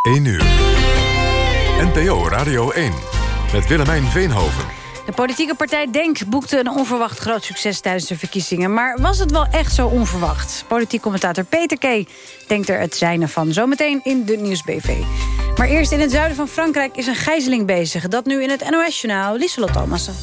1 uur. NPO Radio 1 met Willemijn Veenhoven. De politieke partij DENK boekte een onverwacht groot succes tijdens de verkiezingen. Maar was het wel echt zo onverwacht? Politiek commentator Peter K. denkt er het zijne van. Zometeen in de Nieuwsbv. Maar eerst in het zuiden van Frankrijk is een gijzeling bezig. Dat nu in het NOS-journaal Lieselot Thomassen.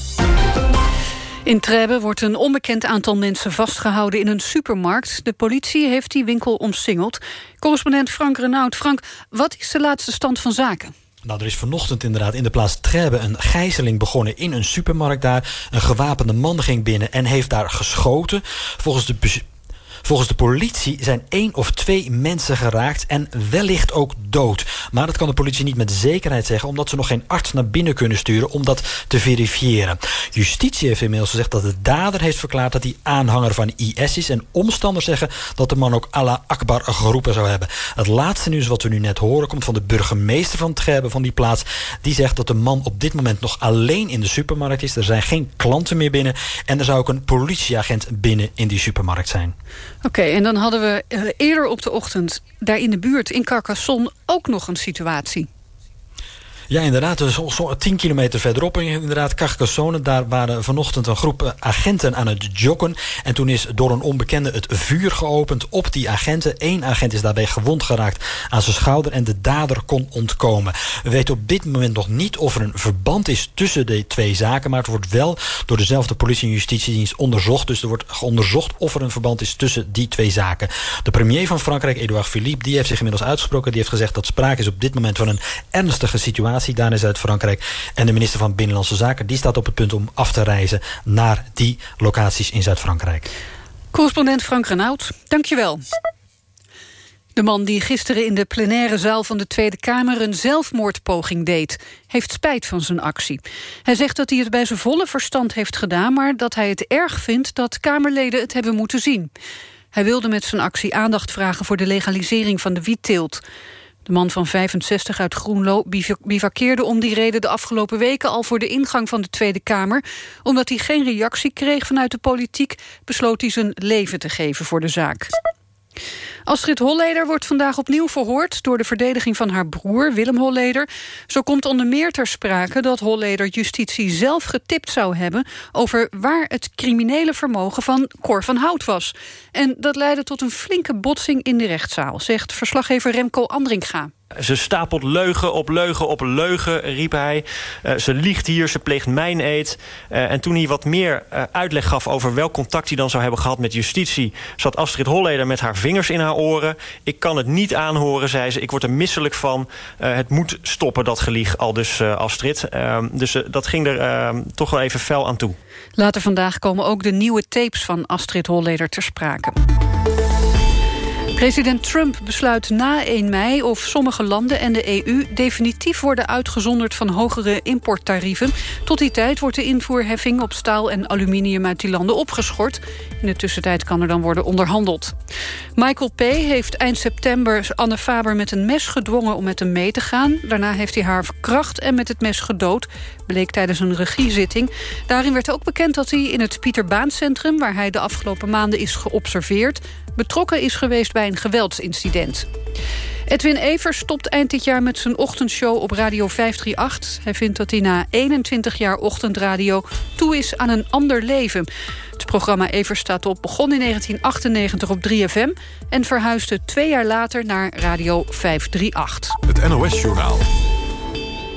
In Trèbes wordt een onbekend aantal mensen vastgehouden in een supermarkt. De politie heeft die winkel omsingeld. Correspondent Frank Renaud. Frank, wat is de laatste stand van zaken? Nou, er is vanochtend inderdaad in de plaats Trèbes een gijzeling begonnen in een supermarkt daar. Een gewapende man ging binnen en heeft daar geschoten. Volgens de Volgens de politie zijn één of twee mensen geraakt en wellicht ook dood. Maar dat kan de politie niet met zekerheid zeggen... omdat ze nog geen arts naar binnen kunnen sturen om dat te verifiëren. Justitie heeft inmiddels gezegd dat de dader heeft verklaard... dat hij aanhanger van IS is. En omstanders zeggen dat de man ook Allah Akbar geroepen zou hebben. Het laatste nieuws wat we nu net horen... komt van de burgemeester van Trèbes van die plaats. Die zegt dat de man op dit moment nog alleen in de supermarkt is. Er zijn geen klanten meer binnen. En er zou ook een politieagent binnen in die supermarkt zijn. Oké, en dan hadden we eh, eerder op de ochtend... daar in de buurt, in Carcassonne, ook nog een situatie. Ja, inderdaad. Dus 10 kilometer verderop, inderdaad, Carcassonne. Daar waren vanochtend een groep eh, agenten aan het joggen. En toen is door een onbekende het vuur geopend op die agenten. Eén agent is daarbij gewond geraakt aan zijn schouder. En de dader kon ontkomen. We weten op dit moment nog niet of er een verband is tussen de twee zaken. Maar het wordt wel door dezelfde politie- en justitiedienst onderzocht. Dus er wordt onderzocht of er een verband is tussen die twee zaken. De premier van Frankrijk, Edouard Philippe, die heeft zich inmiddels uitgesproken. Die heeft gezegd dat sprake is op dit moment van een ernstige situatie daar in Zuid-Frankrijk. En de minister van Binnenlandse Zaken die staat op het punt om af te reizen... naar die locaties in Zuid-Frankrijk. Correspondent Frank Renaud, dankjewel. De man die gisteren in de plenaire zaal van de Tweede Kamer... een zelfmoordpoging deed, heeft spijt van zijn actie. Hij zegt dat hij het bij zijn volle verstand heeft gedaan... maar dat hij het erg vindt dat Kamerleden het hebben moeten zien. Hij wilde met zijn actie aandacht vragen voor de legalisering van de wietteelt. De man van 65 uit Groenlo bivakkeerde om die reden de afgelopen weken al voor de ingang van de Tweede Kamer. Omdat hij geen reactie kreeg vanuit de politiek, besloot hij zijn leven te geven voor de zaak. Astrid Holleder wordt vandaag opnieuw verhoord... door de verdediging van haar broer, Willem Holleder. Zo komt onder meer ter sprake dat Holleder justitie zelf getipt zou hebben... over waar het criminele vermogen van Cor van Hout was. En dat leidde tot een flinke botsing in de rechtszaal... zegt verslaggever Remco Andringa. Ze stapelt leugen op leugen op leugen, riep hij. Uh, ze liegt hier, ze pleegt mijn eet. Uh, en toen hij wat meer uh, uitleg gaf over welk contact hij dan zou hebben gehad met justitie... zat Astrid Holleder met haar vingers in haar oren. Ik kan het niet aanhoren, zei ze. Ik word er misselijk van. het moet stoppen, dat gelieg, al dus Astrid. Ehm, dus dat ging er ehm, toch wel even fel aan toe. Later vandaag komen ook de nieuwe tapes van Astrid Holleder ter sprake. President Trump besluit na 1 mei of sommige landen en de EU... definitief worden uitgezonderd van hogere importtarieven. Tot die tijd wordt de invoerheffing op staal en aluminium uit die landen opgeschort. In de tussentijd kan er dan worden onderhandeld. Michael P. heeft eind september Anne Faber met een mes gedwongen om met hem mee te gaan. Daarna heeft hij haar verkracht en met het mes gedood. Bleek tijdens een regiezitting. Daarin werd ook bekend dat hij in het Pieter Baan Centrum... waar hij de afgelopen maanden is geobserveerd betrokken is geweest bij een geweldsincident. Edwin Evers stopt eind dit jaar met zijn ochtendshow op Radio 538. Hij vindt dat hij na 21 jaar ochtendradio toe is aan een ander leven. Het programma Evers staat op begon in 1998 op 3FM... en verhuisde twee jaar later naar Radio 538. Het NOS-journaal.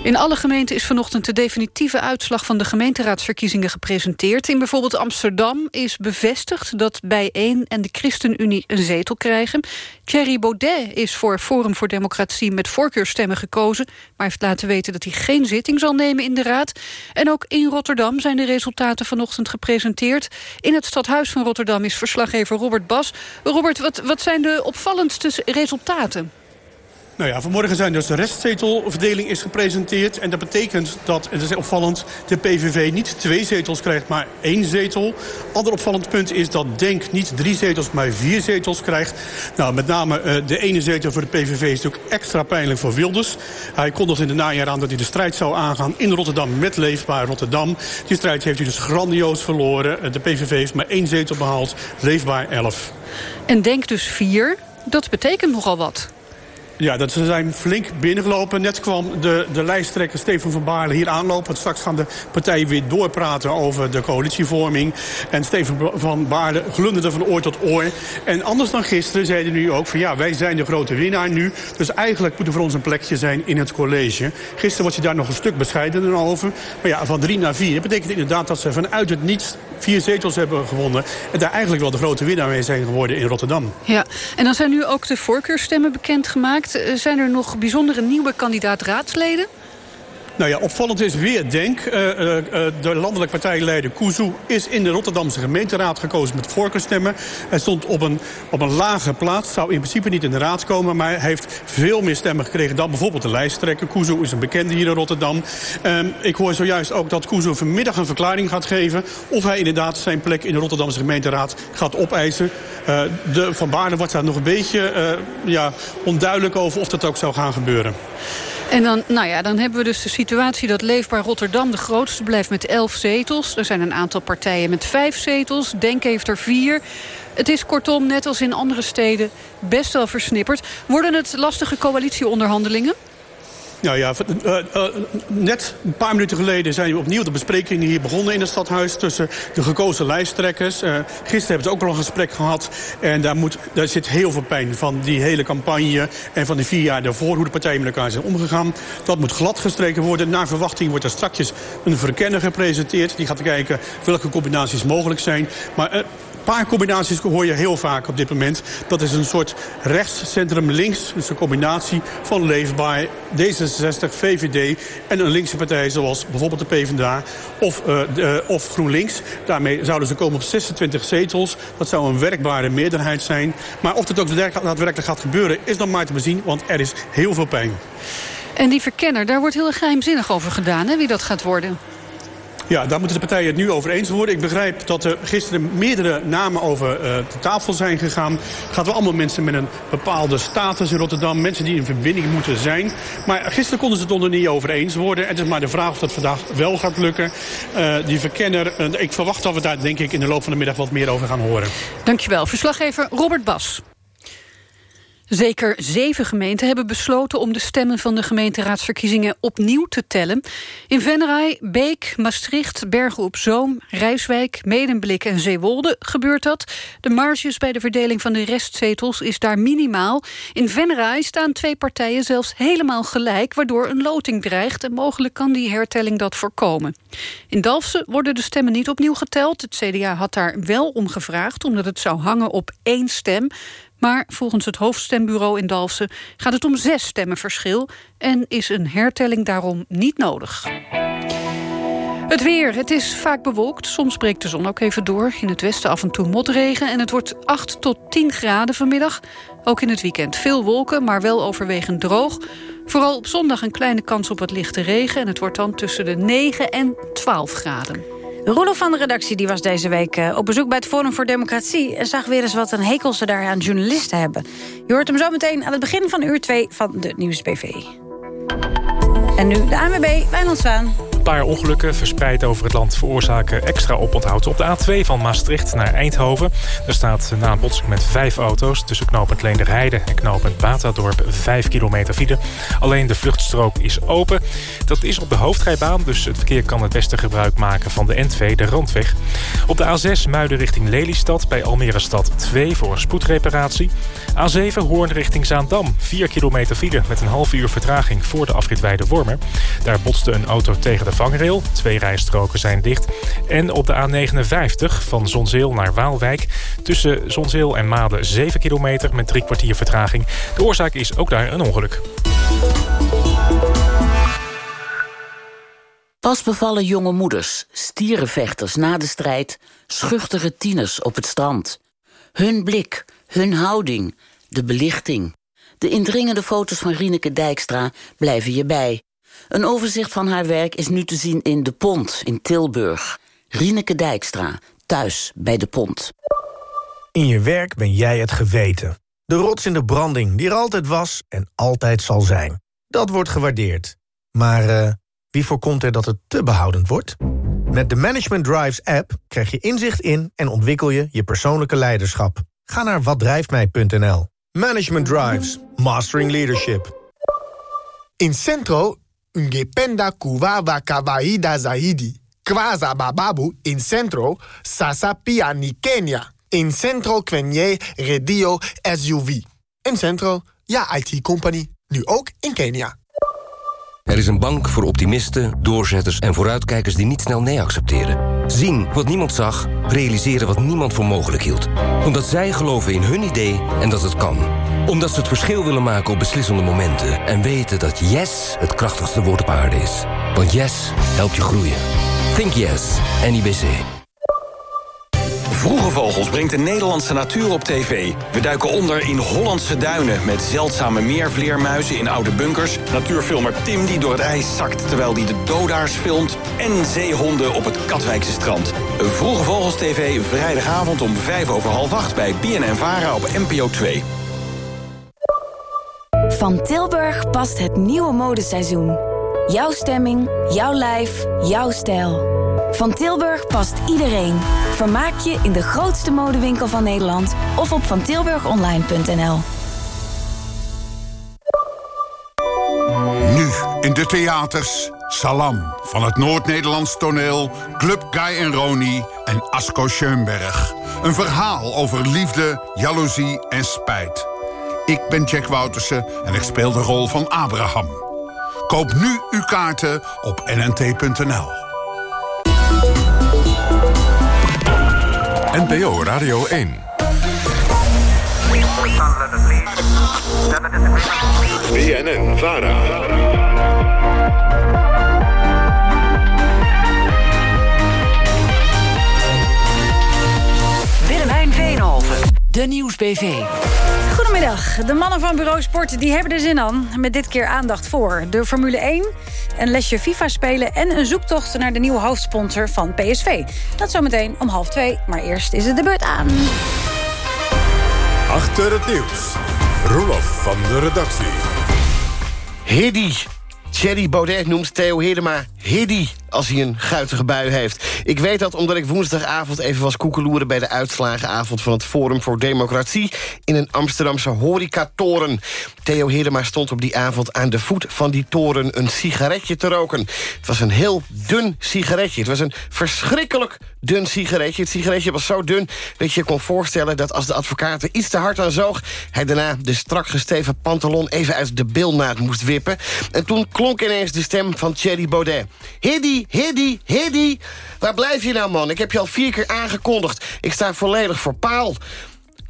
In alle gemeenten is vanochtend de definitieve uitslag van de gemeenteraadsverkiezingen gepresenteerd. In bijvoorbeeld Amsterdam is bevestigd dat Bijeen en de ChristenUnie een zetel krijgen. Thierry Baudet is voor Forum voor Democratie met voorkeurstemmen gekozen... maar heeft laten weten dat hij geen zitting zal nemen in de Raad. En ook in Rotterdam zijn de resultaten vanochtend gepresenteerd. In het stadhuis van Rotterdam is verslaggever Robert Bas. Robert, wat, wat zijn de opvallendste resultaten? Nou ja, vanmorgen zijn dus de restzetelverdeling is gepresenteerd. En dat betekent dat, en is opvallend, de PVV niet twee zetels krijgt, maar één zetel. Ander opvallend punt is dat DENK niet drie zetels, maar vier zetels krijgt. Nou, met name uh, de ene zetel voor de PVV is natuurlijk extra pijnlijk voor Wilders. Hij kondigde in de najaar aan dat hij de strijd zou aangaan in Rotterdam met Leefbaar Rotterdam. Die strijd heeft hij dus grandioos verloren. De PVV heeft maar één zetel behaald, Leefbaar 11. En DENK dus vier, dat betekent nogal wat. Ja, dat ze zijn flink binnengelopen. Net kwam de, de lijsttrekker Steven van Baarle hier aanlopen. Straks gaan de partijen weer doorpraten over de coalitievorming. En Steven van Baarle glunderde van oor tot oor. En anders dan gisteren zeiden nu ook van ja, wij zijn de grote winnaar nu. Dus eigenlijk moet er voor ons een plekje zijn in het college. Gisteren was je daar nog een stuk bescheidener over. Maar ja, van drie naar vier. Dat betekent inderdaad dat ze vanuit het niets vier zetels hebben gewonnen. En daar eigenlijk wel de grote winnaar mee zijn geworden in Rotterdam. Ja, en dan zijn nu ook de voorkeurstemmen bekendgemaakt. Eh, zijn er nog bijzondere nieuwe kandidaat-raadsleden? Nou ja, opvallend is weer Denk. Uh, uh, de landelijk partijleider Kuzu is in de Rotterdamse gemeenteraad gekozen met voorkeurstemmen. Hij stond op een, op een lage plaats, zou in principe niet in de raad komen... maar hij heeft veel meer stemmen gekregen dan bijvoorbeeld de lijsttrekker. Kuzu is een bekende hier in Rotterdam. Uh, ik hoor zojuist ook dat Kuzu vanmiddag een verklaring gaat geven... of hij inderdaad zijn plek in de Rotterdamse gemeenteraad gaat opeisen. de Van Baarden wordt daar nog een beetje ja, onduidelijk over of dat ook zou gaan gebeuren. En dan, nou ja, dan hebben we dus de situatie dat Leefbaar Rotterdam de grootste blijft met elf zetels. Er zijn een aantal partijen met vijf zetels. Denk heeft er vier. Het is kortom, net als in andere steden, best wel versnipperd. Worden het lastige coalitieonderhandelingen? Nou ja, uh, uh, net een paar minuten geleden zijn opnieuw de besprekingen hier begonnen in het stadhuis tussen de gekozen lijsttrekkers. Uh, gisteren hebben ze ook al een gesprek gehad en daar, moet, daar zit heel veel pijn van die hele campagne en van die vier jaar daarvoor hoe de partijen met elkaar zijn omgegaan. Dat moet glad gestreken worden. Naar verwachting wordt er straks een verkenner gepresenteerd. Die gaat kijken welke combinaties mogelijk zijn. Maar paar combinaties hoor je heel vaak op dit moment. Dat is een soort rechts-centrum-links. Dus een combinatie van Leefbaar, D66, VVD... en een linkse partij zoals bijvoorbeeld de PvdA of, uh, de, of GroenLinks. Daarmee zouden ze komen op 26 zetels. Dat zou een werkbare meerderheid zijn. Maar of dat ook daadwerkelijk gaat gebeuren is nog maar te bezien... want er is heel veel pijn. En die verkenner, daar wordt heel geheimzinnig over gedaan, hè, wie dat gaat worden. Ja, daar moeten de partijen het nu over eens worden. Ik begrijp dat er gisteren meerdere namen over uh, de tafel zijn gegaan. Het gaat wel allemaal mensen met een bepaalde status in Rotterdam. Mensen die in verbinding moeten zijn. Maar gisteren konden ze het onder niet over eens worden. Het is maar de vraag of dat vandaag wel gaat lukken. Uh, die verkenner, uh, ik verwacht dat we daar denk ik in de loop van de middag wat meer over gaan horen. Dankjewel. Verslaggever Robert Bas. Zeker zeven gemeenten hebben besloten om de stemmen van de gemeenteraadsverkiezingen opnieuw te tellen. In Venray, Beek, Maastricht, Bergen op Zoom, Rijswijk, Medemblik en Zeewolde gebeurt dat. De marges bij de verdeling van de restzetels is daar minimaal. In Venray staan twee partijen zelfs helemaal gelijk, waardoor een loting dreigt en mogelijk kan die hertelling dat voorkomen. In Dalfsen worden de stemmen niet opnieuw geteld. Het CDA had daar wel om gevraagd, omdat het zou hangen op één stem. Maar volgens het hoofdstembureau in Dalfsen gaat het om zes stemmen verschil... en is een hertelling daarom niet nodig. Het weer. Het is vaak bewolkt. Soms breekt de zon ook even door. In het westen af en toe motregen. En het wordt 8 tot 10 graden vanmiddag. Ook in het weekend veel wolken, maar wel overwegend droog. Vooral op zondag een kleine kans op wat lichte regen. En het wordt dan tussen de 9 en 12 graden. Roelof van de redactie die was deze week eh, op bezoek bij het Forum voor Democratie... en zag weer eens wat een hekel ze daar aan journalisten hebben. Je hoort hem zo meteen aan het begin van uur 2 van de Nieuwsbv. En nu de ANWB, Wijnand Zwaan. Een paar ongelukken verspreid over het land veroorzaken extra oponthoud. Op de A2 van Maastricht naar Eindhoven. Er staat na een botsing met vijf auto's... tussen knooppunt Leenderheide en knooppunt Batadorp 5 kilometer file. Alleen de vluchtstrook is open. Dat is op de hoofdrijbaan, dus het verkeer kan het beste gebruik maken... van de N2, de Randweg. Op de A6 Muiden richting Lelystad bij Almere Stad 2 voor spoedreparatie. A7 Hoorn richting Zaandam. 4 kilometer file met een half uur vertraging voor de afritweide Wormer. Daar botste een auto tegen de vangrail. Twee rijstroken zijn dicht. En op de A59 van Zonzeel naar Waalwijk... tussen Zonzeel en Maden 7 kilometer met drie kwartier vertraging. De oorzaak is ook daar een ongeluk. Pas bevallen jonge moeders, stierenvechters na de strijd... schuchtere tieners op het strand. Hun blik, hun houding, de belichting... De indringende foto's van Rieneke Dijkstra blijven je bij. Een overzicht van haar werk is nu te zien in De Pont in Tilburg. Rieneke Dijkstra, thuis bij De Pont. In je werk ben jij het geweten. De rots in de branding die er altijd was en altijd zal zijn. Dat wordt gewaardeerd. Maar uh, wie voorkomt er dat het te behoudend wordt? Met de Management Drives app krijg je inzicht in en ontwikkel je je persoonlijke leiderschap. Ga naar watdrijftmij.nl Management Drives, Mastering Leadership. In Centro, ungependa kuwawa kawaida zaidi. Kwaza bababu in Centro, sasa pia ni Kenya. In Centro kwenye radio SUV. In Centro, ja IT-company, nu ook in Kenia. Er is een bank voor optimisten, doorzetters en vooruitkijkers die niet snel nee accepteren. Zien wat niemand zag, realiseren wat niemand voor mogelijk hield. Omdat zij geloven in hun idee en dat het kan. Omdat ze het verschil willen maken op beslissende momenten. En weten dat yes het krachtigste woord op aarde is. Want yes helpt je groeien. Think yes, NIBC. Vroege Vogels brengt de Nederlandse natuur op tv. We duiken onder in Hollandse duinen... met zeldzame meervleermuizen in oude bunkers... natuurfilmer Tim die door het ijs zakt terwijl hij de dodaars filmt... en zeehonden op het Katwijkse strand. Vroege Vogels TV, vrijdagavond om vijf over half acht... bij BNN-Vara op NPO 2. Van Tilburg past het nieuwe modeseizoen. Jouw stemming, jouw lijf, jouw stijl. Van Tilburg past iedereen. Vermaak je in de grootste modewinkel van Nederland of op vantilburgonline.nl. Nu in de theaters Salam van het Noord-Nederlands toneel... Club Guy en Roni en Asko Schoenberg. Een verhaal over liefde, jaloezie en spijt. Ik ben Jack Woutersen en ik speel de rol van Abraham. Koop nu uw kaarten op nnt.nl. NPO Radio 1. BNN Vara. Willemijn Veenhoven, de Nieuwsbv. Goedemiddag. De mannen van Bureau Sport die hebben er zin aan. Met dit keer aandacht voor de Formule 1, een lesje FIFA spelen... en een zoektocht naar de nieuwe hoofdsponsor van PSV. Dat zometeen om half twee, maar eerst is het de beurt aan. Achter het nieuws. Roelof van de redactie. Hiddy. Thierry Baudet noemt Theo Hiddema Hiddy als hij een guitige bui heeft. Ik weet dat omdat ik woensdagavond even was koekeloeren... bij de uitslagenavond van het Forum voor Democratie... in een Amsterdamse horecatoren. Theo Hiddema stond op die avond aan de voet van die toren... een sigaretje te roken. Het was een heel dun sigaretje. Het was een verschrikkelijk dun sigaretje. Het sigaretje was zo dun dat je je kon voorstellen... dat als de advocaat er iets te hard aan zoog... hij daarna de strak gesteven pantalon even uit de bilnaad moest wippen. En toen klonk ineens de stem van Thierry Baudet. Hiddy, Hiddy, Hiddy. Waar blijf je nou, man? Ik heb je al vier keer aangekondigd. Ik sta volledig voor paal.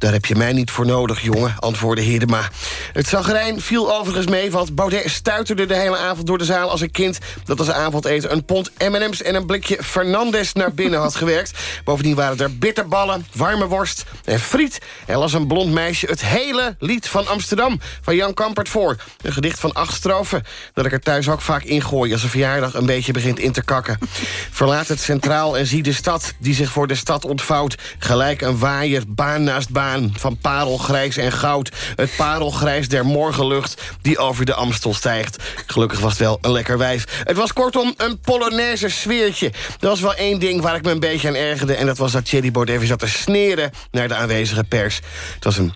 Daar heb je mij niet voor nodig, jongen, antwoordde Hiddema. Het zagrijn viel overigens mee, want Baudet stuiterde de hele avond door de zaal... als een kind dat als avondeten een pond M&M's en een blikje Fernandes naar binnen had gewerkt. Bovendien waren er bitterballen, warme worst en friet. Er las een blond meisje het hele lied van Amsterdam van Jan Kampert voor. Een gedicht van acht strofen dat ik er thuis ook vaak ingooi... als een verjaardag een beetje begint in te kakken. Verlaat het centraal en zie de stad die zich voor de stad ontvouwt. Gelijk een waaier, baan naast baan van parelgrijs en goud. Het parelgrijs der morgenlucht die over de Amstel stijgt. Gelukkig was het wel een lekker wijf. Het was kortom een Polonaise sfeertje. Er was wel één ding waar ik me een beetje aan ergerde... en dat was dat Thierry Baudet zat te sneren naar de aanwezige pers. Het was een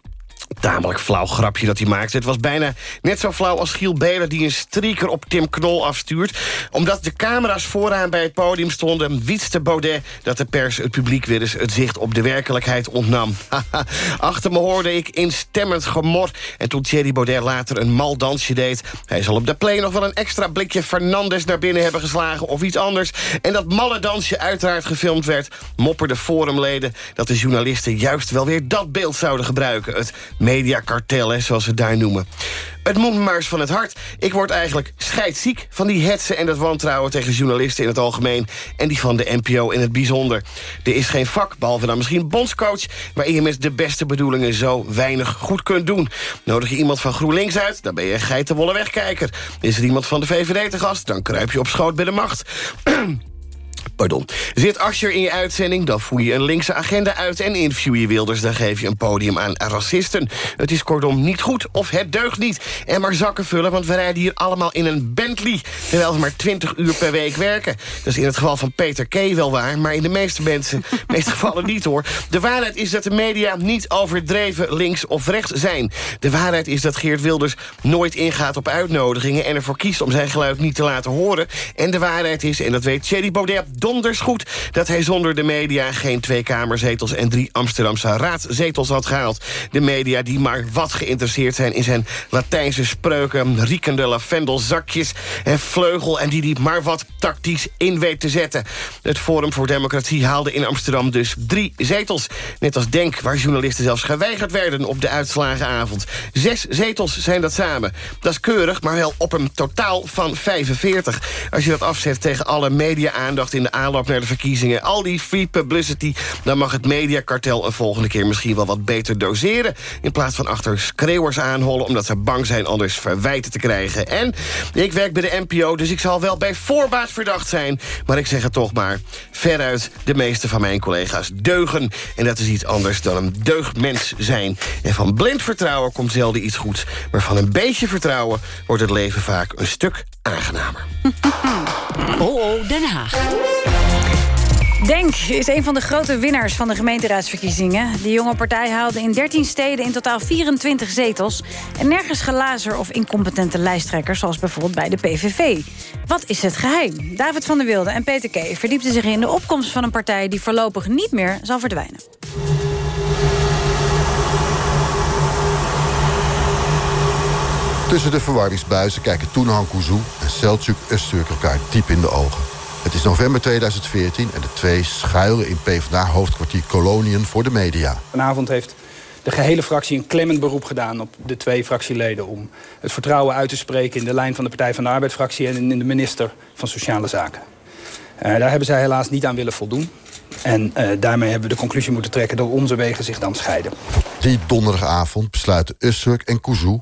tamelijk flauw grapje dat hij maakte. Het was bijna net zo flauw als Giel Beler... die een strieker op Tim Knol afstuurt. Omdat de camera's vooraan bij het podium stonden... wietste Baudet dat de pers het publiek weer eens... het zicht op de werkelijkheid ontnam. Achter me hoorde ik instemmend gemor. En toen Thierry Baudet later een mal dansje deed... hij zal op de play nog wel een extra blikje Fernandes naar binnen hebben geslagen... of iets anders. En dat malle dansje uiteraard gefilmd werd... mopperde forumleden dat de journalisten juist wel weer dat beeld zouden gebruiken. Het mediakartel, hè, zoals ze het daar noemen. Het moet me maar eens van het hart. Ik word eigenlijk scheidsziek van die hetsen en dat wantrouwen... tegen journalisten in het algemeen en die van de NPO in het bijzonder. Er is geen vak, behalve dan misschien bondscoach... waarin je met de beste bedoelingen zo weinig goed kunt doen. Nodig je iemand van GroenLinks uit, dan ben je een geitenwolle wegkijker. Is er iemand van de VVD te gast, dan kruip je op schoot bij de macht. Pardon. Zit Asscher in je uitzending, dan voer je een linkse agenda uit... en interview je Wilders, dan geef je een podium aan racisten. Het is kortom niet goed of het deugt niet. En maar zakken vullen, want we rijden hier allemaal in een Bentley... terwijl we maar 20 uur per week werken. Dat is in het geval van Peter K. wel waar... maar in de meeste mensen, meeste gevallen niet hoor. De waarheid is dat de media niet overdreven links of rechts zijn. De waarheid is dat Geert Wilders nooit ingaat op uitnodigingen... en ervoor kiest om zijn geluid niet te laten horen. En de waarheid is, en dat weet Thierry Baudet donders goed... dat hij zonder de media geen twee kamerzetels... en drie Amsterdamse raadszetels had gehaald. De media die maar wat geïnteresseerd zijn in zijn Latijnse spreuken... riekende lavendelzakjes en vleugel... en die die maar wat tactisch in weet te zetten. Het Forum voor Democratie haalde in Amsterdam dus drie zetels. Net als Denk, waar journalisten zelfs geweigerd werden... op de uitslagenavond. Zes zetels zijn dat samen. Dat is keurig, maar wel op een totaal van 45. Als je dat afzet tegen alle media-aandacht in de aanloop naar de verkiezingen... al die free publicity, dan mag het mediakartel een volgende keer misschien wel wat beter doseren... in plaats van achter schreeuwers aanhollen... omdat ze bang zijn anders verwijten te krijgen. En ik werk bij de NPO, dus ik zal wel bij voorbaat verdacht zijn. Maar ik zeg het toch maar, veruit de meeste van mijn collega's deugen. En dat is iets anders dan een deugdmens zijn. En van blind vertrouwen komt zelden iets goeds. Maar van een beetje vertrouwen wordt het leven vaak een stuk aangenamer. Oh, oh, Den Haag. Denk is een van de grote winnaars van de gemeenteraadsverkiezingen. Die jonge partij haalde in 13 steden in totaal 24 zetels... en nergens gelazer of incompetente lijsttrekkers... zoals bijvoorbeeld bij de PVV. Wat is het geheim? David van der Wilde en Peter K. verdiepten zich in de opkomst van een partij... die voorlopig niet meer zal verdwijnen. Tussen de verwarringsbuizen kijken Toenhan Kuzu en Selçuk Öztürk elkaar diep in de ogen. Het is november 2014 en de twee schuilen in PvdA-hoofdkwartier Koloniën voor de media. Vanavond heeft de gehele fractie een klemmend beroep gedaan op de twee fractieleden... om het vertrouwen uit te spreken in de lijn van de Partij van de Arbeidsfractie... en in de minister van Sociale Zaken. Uh, daar hebben zij helaas niet aan willen voldoen. En uh, daarmee hebben we de conclusie moeten trekken dat onze wegen zich dan scheiden. Die donderdagavond besluiten Öztürk en Kuzu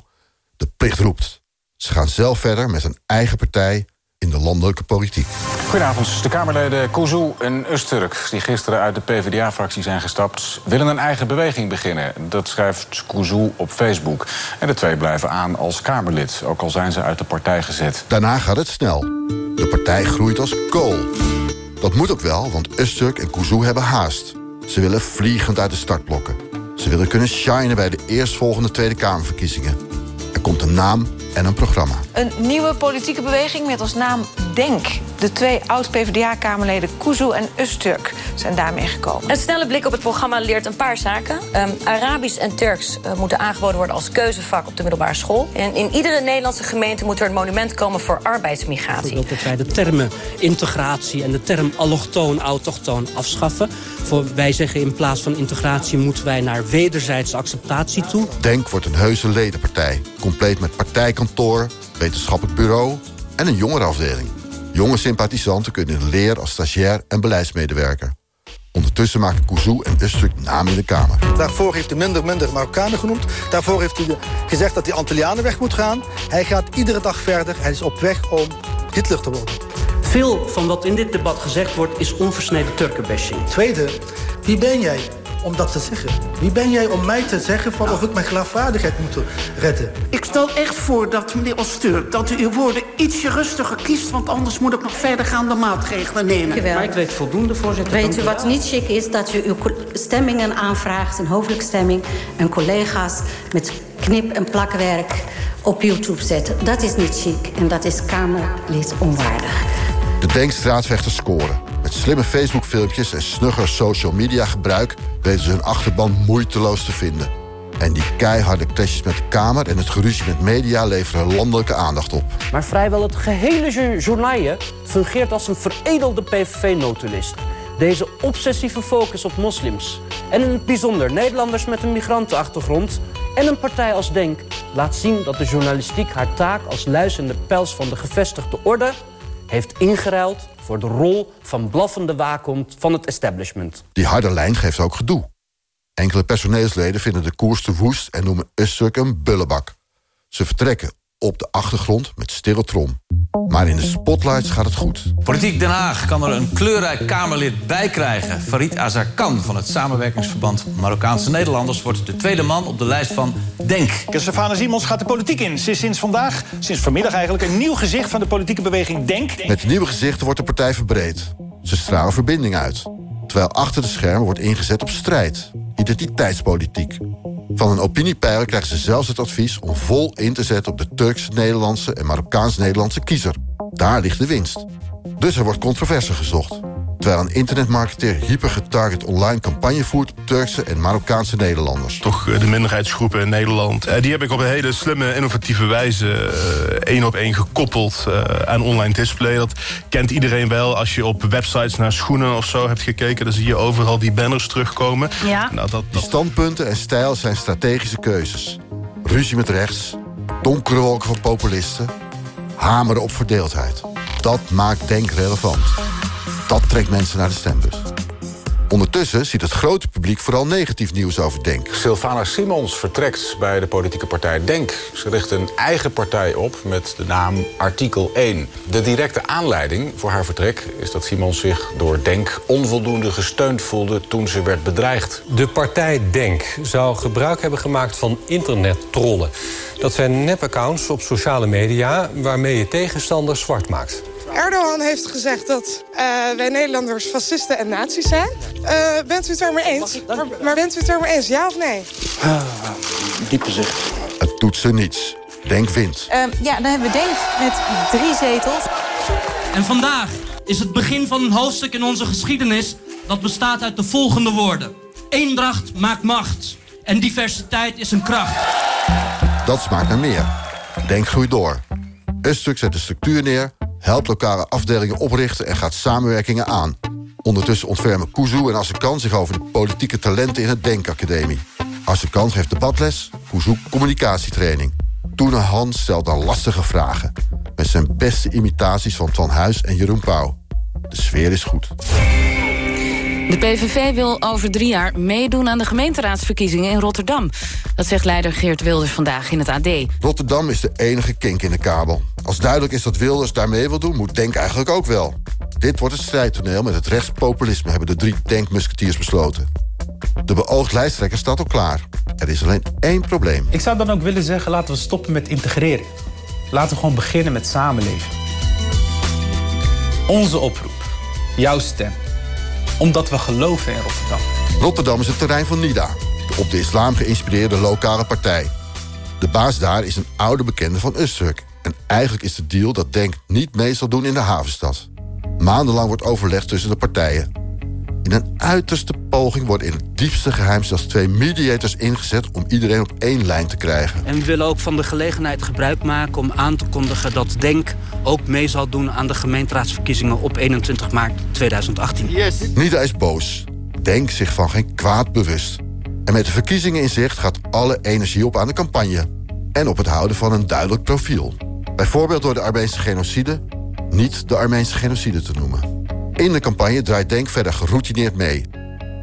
de plicht roept. Ze gaan zelf verder met een eigen partij in de landelijke politiek. Goedenavond. De Kamerleden Kuzu en Usturk, die gisteren uit de PvdA-fractie zijn gestapt... willen een eigen beweging beginnen. Dat schrijft Kuzu op Facebook. En de twee blijven aan als Kamerlid, ook al zijn ze uit de partij gezet. Daarna gaat het snel. De partij groeit als kool. Dat moet ook wel, want Usturk en Kuzu hebben haast. Ze willen vliegend uit de startblokken. Ze willen kunnen shinen bij de eerstvolgende Tweede Kamerverkiezingen. Er komt een naam en een programma. Een nieuwe politieke beweging met als naam DENK. De twee oud-PVDA-kamerleden Kuzu en Usturk zijn daarmee gekomen. Een snelle blik op het programma leert een paar zaken. Um, Arabisch en Turks uh, moeten aangeboden worden als keuzevak op de middelbare school. En in iedere Nederlandse gemeente moet er een monument komen voor arbeidsmigratie. Dat wij de termen integratie en de term allochtoon, autochtoon afschaffen. Voor, wij zeggen in plaats van integratie moeten wij naar wederzijdse acceptatie toe. DENK wordt een heuse ledenpartij. Compleet met partijkantoor, wetenschappelijk bureau en een jongerenafdeling. Jonge sympathisanten kunnen leer als stagiair en beleidsmedewerker. Ondertussen maken Kuzu en Usturk naam in de Kamer. Daarvoor heeft hij minder minder Marokkanen genoemd. Daarvoor heeft hij gezegd dat hij Antillianen weg moet gaan. Hij gaat iedere dag verder. Hij is op weg om Hitler te worden. Veel van wat in dit debat gezegd wordt is onversneden Turkenbashing. Tweede, wie ben jij om dat te zeggen? Wie ben jij om mij te zeggen van of ik mijn geloofwaardigheid moet redden? Ik stel echt voor dat, meneer Osteur, dat u uw woorden ietsje rustiger kiest... want anders moet ik nog verdergaande maatregelen nemen. Jawel. Maar ik weet voldoende, voorzitter. Weet u wat niet chic is? Dat u uw stemmingen aanvraagt, een hoofdelijke stemming... en collega's met knip- en plakwerk op YouTube zetten. Dat is niet chic en dat is Kamerlid onwaardig. De Denkstraatvechters scoren. Slimme Facebook-filmpjes en snugger social media gebruik... weten ze hun achterban moeiteloos te vinden. En die keiharde clashes met de Kamer en het geruzie met media... leveren landelijke aandacht op. Maar vrijwel het gehele journaal fungeert als een veredelde PVV-notulist. Deze obsessieve focus op moslims. En in het bijzonder Nederlanders met een migrantenachtergrond... en een partij als DENK laat zien dat de journalistiek haar taak... als luisterende pels van de gevestigde orde heeft ingeruild voor de rol van blaffende waakhond van het establishment. Die harde lijn geeft ook gedoe. Enkele personeelsleden vinden de koers te woest en noemen Usturk een bullebak. Ze vertrekken op de achtergrond met stille trom. Maar in de spotlights gaat het goed. Politiek Den Haag kan er een kleurrijk Kamerlid bij krijgen. Farid Azarkan van het samenwerkingsverband Marokkaanse Nederlanders... wordt de tweede man op de lijst van DENK. Stefane Simons gaat de politiek in. Ze is sinds vandaag, sinds vanmiddag eigenlijk... een nieuw gezicht van de politieke beweging DENK. Met nieuwe gezichten wordt de partij verbreed. Ze stralen verbinding uit. Terwijl achter de schermen wordt ingezet op strijd. Identiteitspolitiek. Van een opiniepeiler krijgen ze zelfs het advies... om vol in te zetten op de Turks-Nederlandse en Marokkaans-Nederlandse kiezer. Daar ligt de winst. Dus er wordt controverse gezocht. Terwijl een internetmarketeer hypergetarget online campagne voert... op Turkse en Marokkaanse Nederlanders. Toch eh, de minderheidsgroepen in Nederland. Eh, die heb ik op een hele slimme, innovatieve wijze... eh, één op één gekoppeld eh, aan online display. Dat kent iedereen wel. Als je op websites naar schoenen of zo hebt gekeken... dan zie je overal die banners terugkomen. Ja. Nou, dat, Die standpunten en stijl zijn strategische keuzes. Ruzie met rechts, donkere wolken van populisten... hameren op verdeeldheid. Dat maakt Denk relevant. Dat trekt mensen naar de stembus. Ondertussen ziet het grote publiek vooral negatief nieuws over Denk. Sylvana Simons vertrekt bij de politieke partij DENK. Ze richt een eigen partij op met de naam Artikel 1. De directe aanleiding voor haar vertrek is dat Simons zich door DENK onvoldoende gesteund voelde toen ze werd bedreigd. De partij DENK zou gebruik hebben gemaakt van internettrollen. Dat zijn nepaccounts op sociale media waarmee je tegenstanders zwart maakt. Erdogan heeft gezegd dat eh, wij Nederlanders fascisten en nazi's zijn. Eh, bent u het daarmee eens? Maar, maar bent u het daarmee eens, ja of nee? Diepe zicht. Het doet ze niets. Denk wint. Ehm, ja, dan hebben we Denk met drie zetels. En vandaag is het begin van een hoofdstuk in onze geschiedenis... dat bestaat uit de volgende woorden. Eendracht maakt macht. En diversiteit is een kracht. Dat smaakt naar meer. Denk groeit door. Ustuk zet de structuur neer, helpt lokale afdelingen oprichten... en gaat samenwerkingen aan. Ondertussen ontfermen Kuzu en Assekan zich over de politieke talenten in het Denkacademie. Assekan geeft debatles, Kuzu communicatietraining. Toene Hans stelt dan lastige vragen. Met zijn beste imitaties van Twan Huis en Jeroen Pauw. De sfeer is goed. De PVV wil over drie jaar meedoen aan de gemeenteraadsverkiezingen in Rotterdam. Dat zegt leider Geert Wilders vandaag in het AD. Rotterdam is de enige kink in de kabel. Als duidelijk is dat Wilders daarmee wil doen, moet Denk eigenlijk ook wel. Dit wordt het strijdtoneel met het rechtspopulisme... hebben de drie Denk-musketiers besloten. De beoogd lijsttrekker staat al klaar. Er is alleen één probleem. Ik zou dan ook willen zeggen, laten we stoppen met integreren. Laten we gewoon beginnen met samenleven. Onze oproep, jouw stem. Omdat we geloven in Rotterdam. Rotterdam is het terrein van NIDA, de op de islam geïnspireerde lokale partij. De baas daar is een oude bekende van Usturk. En eigenlijk is de deal dat Denk niet mee zal doen in de havenstad. Maandenlang wordt overlegd tussen de partijen. In een uiterste poging worden in het diepste geheim zelfs twee mediators ingezet om iedereen op één lijn te krijgen. En we willen ook van de gelegenheid gebruik maken om aan te kondigen dat DENK ook mee zal doen aan de gemeenteraadsverkiezingen op 21 maart 2018. Nida is boos. Denk zich van geen kwaad bewust. En met de verkiezingen in zicht gaat alle energie op aan de campagne. En op het houden van een duidelijk profiel. Bijvoorbeeld door de Armeense genocide niet de Armeense genocide te noemen. In de campagne draait Denk verder geroutineerd mee.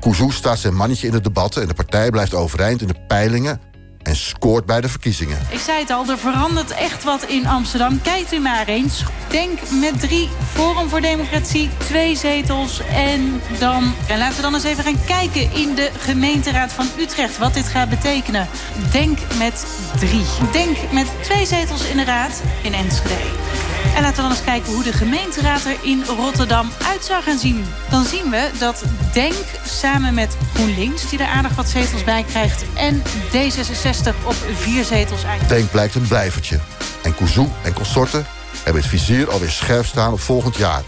Kuzu staat zijn mannetje in de debatten... en de partij blijft overeind in de peilingen... en scoort bij de verkiezingen. Ik zei het al, er verandert echt wat in Amsterdam. Kijkt u maar eens. Denk met drie Forum voor Democratie, twee zetels. En dan en laten we dan eens even gaan kijken in de gemeenteraad van Utrecht... wat dit gaat betekenen. Denk met drie. Denk met twee zetels in de raad in Enschede. En laten we dan eens kijken hoe de gemeenteraad er in Rotterdam uit zou gaan zien. Dan zien we dat Denk samen met GroenLinks, die er aardig wat zetels bij krijgt... en D66 op vier zetels uit. Denk blijkt een blijvertje. En Kuzu en consorten hebben het vizier alweer scherp staan op volgend jaar.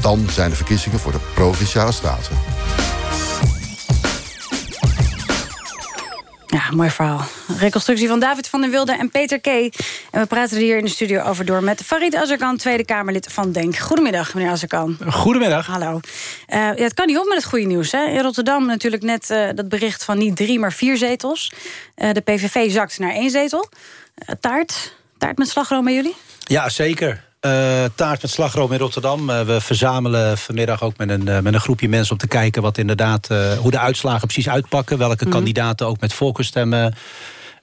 Dan zijn de verkiezingen voor de Provinciale Staten. Ja, mooi verhaal. Reconstructie van David van der Wilde en Peter K. En we praten er hier in de studio over door met Farid Azarkan... Tweede Kamerlid van DENK. Goedemiddag, meneer Azarkan. Goedemiddag. Hallo. Uh, ja, het kan niet op met het goede nieuws. Hè? In Rotterdam natuurlijk net uh, dat bericht van niet drie, maar vier zetels. Uh, de PVV zakt naar één zetel. taart, taart met slagroom bij jullie? Ja, zeker. Uh, taart met slagroom in Rotterdam. Uh, we verzamelen vanmiddag ook met een, uh, met een groepje mensen... om te kijken wat inderdaad, hoe de uitslagen precies uitpakken. Welke mm -hmm. kandidaten ook met voorkeurstemmen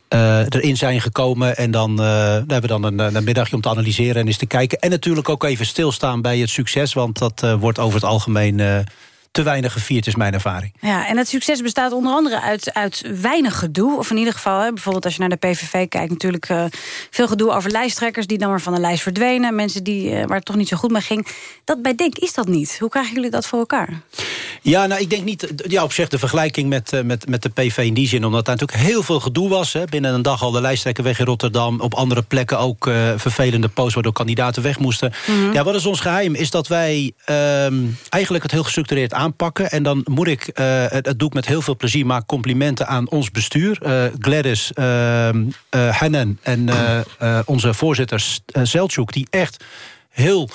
eh, erin zijn gekomen. En dan hebben we dan een, een, middagje om te analyseren en eens te kijken. En natuurlijk ook even stilstaan bij het succes. Want dat wordt over het algemeen te weinig gevierd, is mijn ervaring. Ja, en het succes bestaat onder andere uit, uit weinig gedoe. Of in ieder geval, hè, bijvoorbeeld als je naar de PVV kijkt... natuurlijk uh, veel gedoe over lijsttrekkers die dan maar van de lijst verdwenen. Mensen die, uh, waar het toch niet zo goed mee ging. Dat bij Denk is dat niet. Hoe krijgen jullie dat voor elkaar? Ja, nou, ik denk niet... Ja, op zich de vergelijking met, uh, met, met de PV in die zin... omdat daar natuurlijk heel veel gedoe was. Hè. Binnen een dag al de lijsttrekker weg in Rotterdam. Op andere plekken ook vervelende posts... waardoor kandidaten weg moesten. Mm -hmm. Ja, wat is ons geheim? Is dat wij ehm, eigenlijk het heel gestructureerd aan aanpakken. En dan moet ik, uh, het, doe ik met heel veel plezier... maar complimenten aan ons bestuur. Uh, Gladys, uh, Hannen en onze voorzitter Seltjoek... die echt heel...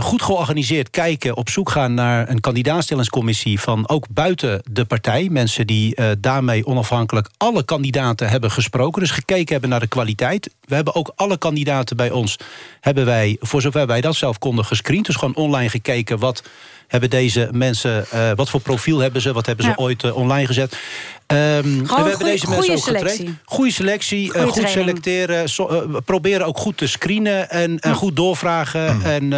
Goed georganiseerd kijken, op zoek gaan naar een kandidaatstellingscommissie... van ook buiten de partij. Mensen die daarmee onafhankelijk alle kandidaten hebben gesproken. Dus gekeken hebben naar de kwaliteit. We hebben ook alle kandidaten bij ons... hebben wij, voor zover wij dat zelf konden, gescreend. Dus gewoon online gekeken wat hebben deze mensen, uh, wat voor profiel hebben ze... wat hebben ze ja. ooit uh, online gezet. Um, en we hebben deze mensen ook getraind. Goede selectie, Goeie uh, goed selecteren. So, proberen ook goed te screenen en, en goed doorvragen. Mm. En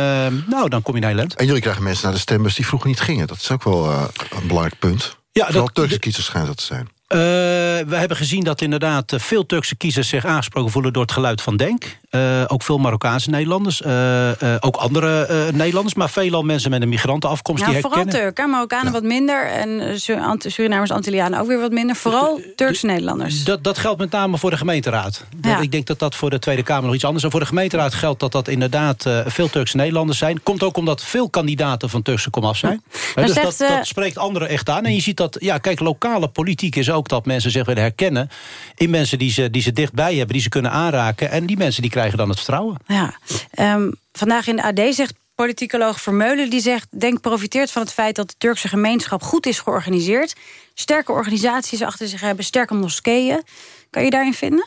nou, dan kom je naar Nederland. En jullie krijgen mensen naar de stembus die vroeger niet gingen. Dat is ook wel een belangrijk punt. Ja, Vooral dat, Turkse kiezers schijnt dat te zijn. Uh, we hebben gezien dat inderdaad veel Turkse kiezers zich aangesproken voelen door het geluid van Denk. Uh, ook veel Marokkaanse Nederlanders. Uh, ook andere Nederlanders, maar veelal mensen met een migrantenafkomst. Nou, die vooral herkennen. Turken, Marokkanen ja. wat minder. En Surinamers, Antillianen ook weer wat minder. Vooral Turkse Nederlanders. Dat, dat geldt met name voor de gemeenteraad. Ja. Ik denk dat dat voor de Tweede Kamer nog iets anders is. En voor de gemeenteraad geldt dat dat inderdaad veel Turkse Nederlanders zijn. Komt ook omdat veel kandidaten van Turkse komaf zijn. Ja. Dus dat, dat spreekt anderen echt aan. En je ziet dat, ja, kijk, lokale politiek is ook dat mensen zich willen herkennen... in mensen die ze, die ze dichtbij hebben, die ze kunnen aanraken. En die mensen die krijgen dan het vertrouwen. Ja. Um, vandaag in de AD zegt politicoloog Vermeulen... die zegt, Denk profiteert van het feit dat de Turkse gemeenschap goed is georganiseerd. Sterke organisaties achter zich hebben, sterke moskeeën. Kan je daarin vinden?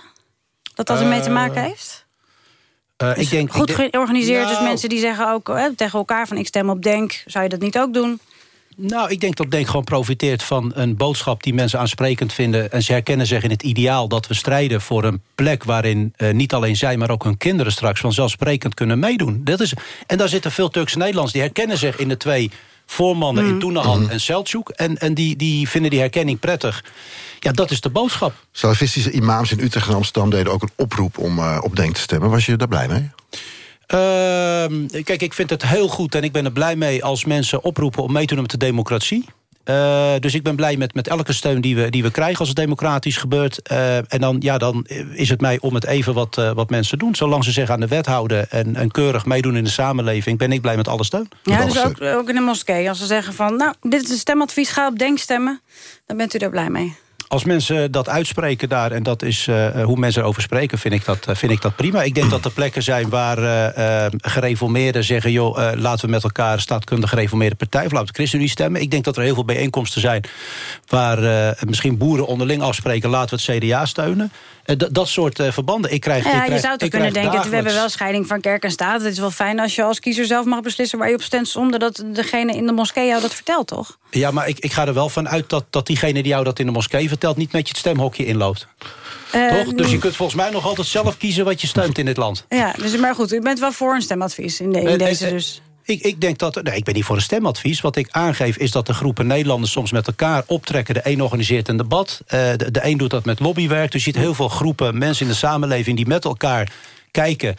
Dat dat ermee te maken heeft? Uh, dus ik denk, goed georganiseerd, nou, dus mensen die zeggen ook hè, tegen elkaar... van ik stem op Denk, zou je dat niet ook doen? Nou, ik denk dat Denk gewoon profiteert van een boodschap die mensen aansprekend vinden. En ze herkennen zich in het ideaal dat we strijden voor een plek waarin uh, niet alleen zij, maar ook hun kinderen straks vanzelfsprekend kunnen meedoen. Dat is, en daar zitten veel Turkse Nederlands die herkennen zich in de twee voormannen mm. in Toenahan mm. en Selçuk. En, en die, die vinden die herkenning prettig. Ja, dat is de boodschap. Salafistische imams in Utrecht en Amsterdam deden ook een oproep om uh, op Denk te stemmen. Was je daar blij mee? Uh, kijk, ik vind het heel goed en ik ben er blij mee als mensen oproepen om mee te doen met de democratie. Uh, dus ik ben blij met, met elke steun die we, die we krijgen als het democratisch gebeurt. Uh, en dan, ja, dan is het mij om het even wat, uh, wat mensen doen. Zolang ze zich aan de wet houden en, en keurig meedoen in de samenleving... ben ik blij met alle steun. Ja, dus ook, ook in de moskee. Als ze zeggen van, nou, dit is een stemadvies, ga op denk stemmen... dan bent u er blij mee. Als mensen dat uitspreken daar, en dat is uh, hoe mensen erover spreken... Vind ik, dat, uh, vind ik dat prima. Ik denk dat er plekken zijn waar uh, gereformeerden zeggen... joh, laten we met elkaar staatkundige gereformeerde partij... of laten we de ChristenUnie stemmen. Ik denk dat er heel veel bijeenkomsten zijn... waar misschien boeren onderling afspreken... laten we het CDA steunen. Dat soort verbanden. Ik krijg, ja, ik krijg, je zou toch kunnen denken, dagelijks... we hebben wel scheiding van kerk en staat. Het is wel fijn als je als kiezer zelf mag beslissen... waar je op stemt zonder dat degene in de moskee jou dat vertelt, toch? Ja, maar ik, ik ga er wel van uit dat, dat diegene die jou dat in de moskee vertelt... niet met je het stemhokje inloopt. Uh, Toch? Dus je kunt volgens mij nog altijd zelf kiezen wat je steunt in dit land. Ja, dus, maar goed, u bent wel voor een stemadvies in, de, in deze dus... Ik, ik denk dat... Nee, ik ben niet voor een stemadvies. Wat ik aangeef is dat de groepen Nederlanders soms met elkaar optrekken. De een organiseert een debat. de, de een doet dat met lobbywerk. Dus je ziet heel veel groepen mensen in de samenleving... die met elkaar kijken...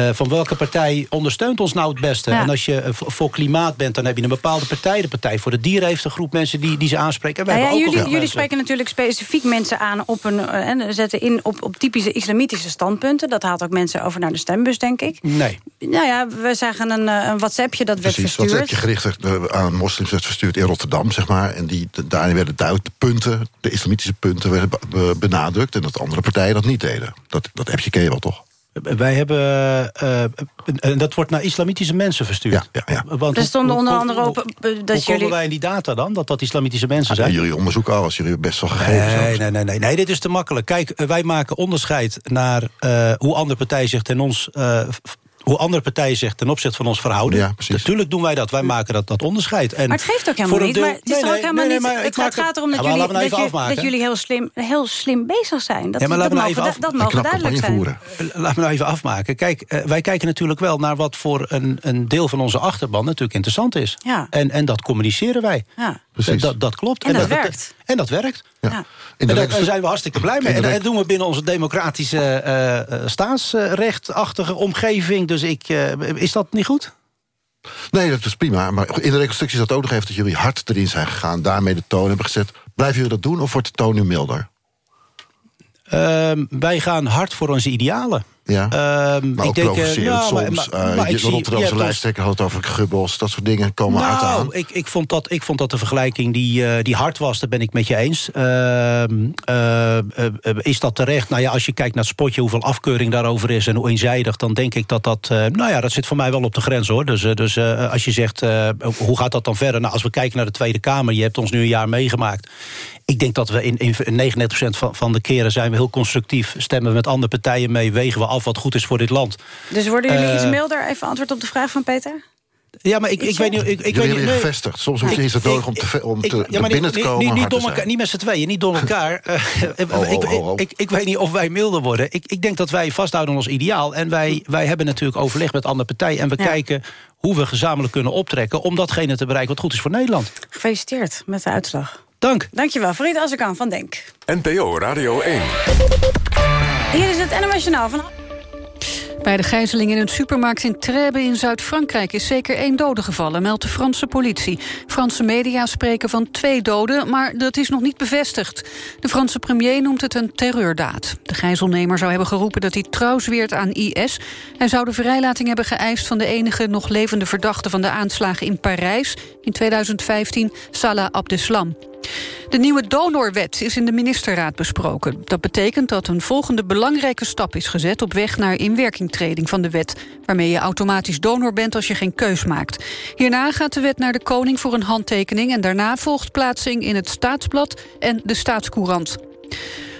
Uh, van welke partij ondersteunt ons nou het beste? Ja. En als je uh, voor klimaat bent, dan heb je een bepaalde partij. De Partij voor de Dieren heeft een groep mensen die, die ze aanspreken. En wij ja, ja, jullie, jullie spreken natuurlijk specifiek mensen aan... op een, uh, zetten in op, op typische islamitische standpunten. Dat haalt ook mensen over naar de stembus, denk ik. Nee. Nou ja, we zagen een, een WhatsAppje dat Precies, werd verstuurd. WhatsAppje gericht aan moslims werd verstuurd in Rotterdam, zeg maar. En die, daarin werden duidelijk de punten, de islamitische punten... werden benadrukt en dat andere partijen dat niet deden. Dat, dat appje ken je wel, toch? Wij hebben, uh, en dat wordt naar islamitische mensen verstuurd. Ja, ja, ja. Want er stonden onder andere op... Hoe, dat hoe jullie... komen wij in die data dan, dat dat islamitische mensen zijn? Jullie onderzoeken alles, jullie hebben best wel gegevens. Nee, nee, nee, nee, nee, dit is te makkelijk. Kijk, wij maken onderscheid naar uh, hoe andere partijen zich ten ons... Uh, hoe andere partijen zich ten opzichte van ons verhouden. Ja, precies. Natuurlijk doen wij dat. Wij maken dat, dat onderscheid. En Maar het geeft ook helemaal niet. Maar het is Nee, ook helemaal nee, niet. nee, het gaat, erom dat Ja, jullie, nou dat, je- dat jullie heel slim, heel slim bezig zijn. Dat, Ja, maar dat, laten we nou mogen, even af- dat, dat mogen duidelijk zijn. Laat me nou even afmaken. Kijk, eh, wij kijken natuurlijk wel naar wat voor een, een deel van onze achterban natuurlijk interessant is. Ja. En, en dat communiceren wij. Ja. Precies. Dat, dat klopt. En dat werkt. En dat werkt. Ja. En de daar, zijn we hartstikke blij mee. En dat doen we binnen onze democratische eh, eh, staatsrechtachtige omgeving. Dus ik, eh, is dat niet goed? Nee, dat is prima. Maar in de reconstructie zat ook nog even dat jullie hard erin zijn gegaan. Daarmee de toon hebben gezet. Blijven jullie dat doen of wordt de toon nu milder? Ehm, wij gaan hard voor onze idealen. Ja. Ehm, Maar ook ik denk, eh, provocerend maar- soms. maar- eh, maar je- ik de Rotterdamse lijsttrekker had het over gubbels. Dat soort dingen komen hard aan. Nou, ik, ik, vond dat, ik vond dat de vergelijking die, eh, die hard was, daar ben ik met je eens. Ehm, eh, eh, eh, is dat terecht? Nou ja, als je kijkt naar het spotje, hoeveel afkeuring daarover is en hoe eenzijdig, dan denk ik dat dat. nou ja, dat zit voor mij wel op de grens hoor. Dus, dus als je zegt, hoe gaat dat dan verder? Nou, als we kijken naar de Tweede Kamer, je hebt ons nu een jaar meegemaakt. Ik denk dat we in, in 99% van, van de keren zijn we heel constructief. Stemmen we met andere partijen mee, wegen we af wat goed is voor dit land. Dus worden jullie Eh, iets milder? Even antwoord op de vraag van Peter. Ja, maar ik, ik weet niet... Ik, ik Jullie weet hebben niet nee. gevestigd. Soms hoef je Ik- is het ik- nodig om, te, om ik- te, ja, maar binnen te niet, komen. Niet, niet, door elkaar, niet met z'n tweeën, niet door elkaar. Eh, Oh, ik, oh, oh. Ik, ik weet niet of wij milder worden. Ik, ik denk dat wij vasthouden aan ons ideaal. En wij, wij hebben natuurlijk overleg met andere partijen. En we Ja. kijken hoe we gezamenlijk kunnen optrekken... om datgene te bereiken wat goed is voor Nederland. Gefeliciteerd met de uitslag. Dank. Dankjewel. Farid Azarkan van Denk. NPO Radio 1. Hier is het NOS Journaal van... Bij de gijzeling in een supermarkt in Trèbes in Zuid-Frankrijk... is zeker één dode gevallen, meldt de Franse politie. Franse media spreken van twee doden, maar dat is nog niet bevestigd. De Franse premier noemt het een terreurdaad. De gijzelnemer zou hebben geroepen dat hij trouw zweert aan IS. Hij zou de vrijlating hebben geëist van de enige nog levende verdachte... van de aanslagen in Parijs in 2015, Salah Abdeslam. De nieuwe donorwet is in de ministerraad besproken. Dat betekent dat een volgende belangrijke stap is gezet... op weg naar inwerkingtreding van de wet... waarmee je automatisch donor bent als je geen keus maakt. Hierna gaat de wet naar de koning voor een handtekening... en daarna volgt plaatsing in het Staatsblad en de Staatscourant.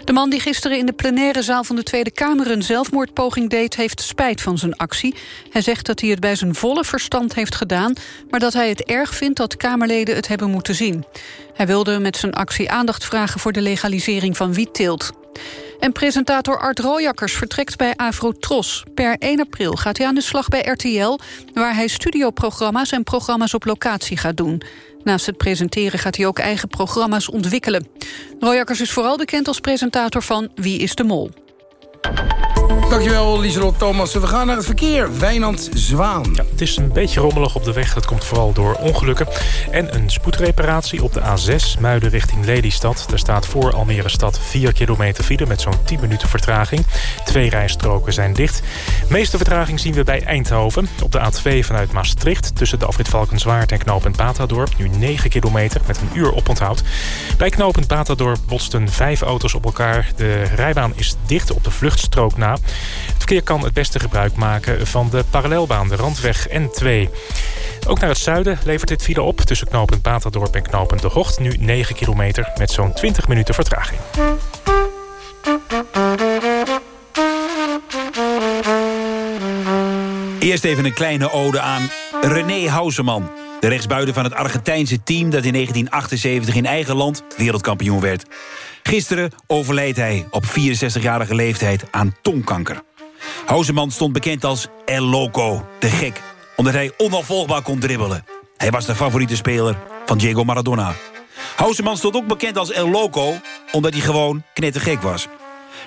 De man die gisteren in de plenaire zaal van de Tweede Kamer... een zelfmoordpoging deed, heeft spijt van zijn actie. Hij zegt dat hij het bij zijn volle verstand heeft gedaan... maar dat hij het erg vindt dat Kamerleden het hebben moeten zien. Hij wilde met zijn actie aandacht vragen... voor de legalisering van wietteelt. En presentator Art Royakkers vertrekt bij Afrotros. Per 1 april gaat hij aan de slag bij RTL... waar hij studioprogramma's en programma's op locatie gaat doen. Naast het presenteren gaat hij ook eigen programma's ontwikkelen. Royakkers is vooral bekend als presentator van Wie is de Mol. Dankjewel, Lieselot Thomas. We gaan naar het verkeer. Wijnand Zwaan. Ja, het is een beetje rommelig op de weg. Dat komt vooral door ongelukken. En een spoedreparatie op de A6 Muiden richting Lelystad. Daar staat voor Almere stad 4 kilometer file met zo'n 10 minuten vertraging. Twee rijstroken zijn dicht. Meeste vertraging zien we bij Eindhoven. Op de A2 vanuit Maastricht tussen de afrit Valkenswaard en knooppunt Batadorp. Nu 9 kilometer met een uur oponthoud. Bij knooppunt Batadorp botsten vijf auto's op elkaar. De rijbaan is dicht op de vluchtstrook na. Het verkeer kan het beste gebruik maken van de parallelbaan, de Randweg N2. Ook naar het zuiden levert dit file op tussen knooppunt Batadorp en knooppunt De Hocht. Nu 9 kilometer met zo'n 20 minuten vertraging. Eerst even een kleine ode aan René Houseman. De rechtsbuiten van het Argentijnse team dat in 1978 in eigen land wereldkampioen werd. Gisteren overleed hij op 64-jarige leeftijd aan tongkanker. Houseman stond bekend als El Loco, de gek, omdat hij onafvolgbaar kon dribbelen. Hij was de favoriete speler van Diego Maradona. Houseman stond ook bekend als El Loco, omdat hij gewoon knettergek was.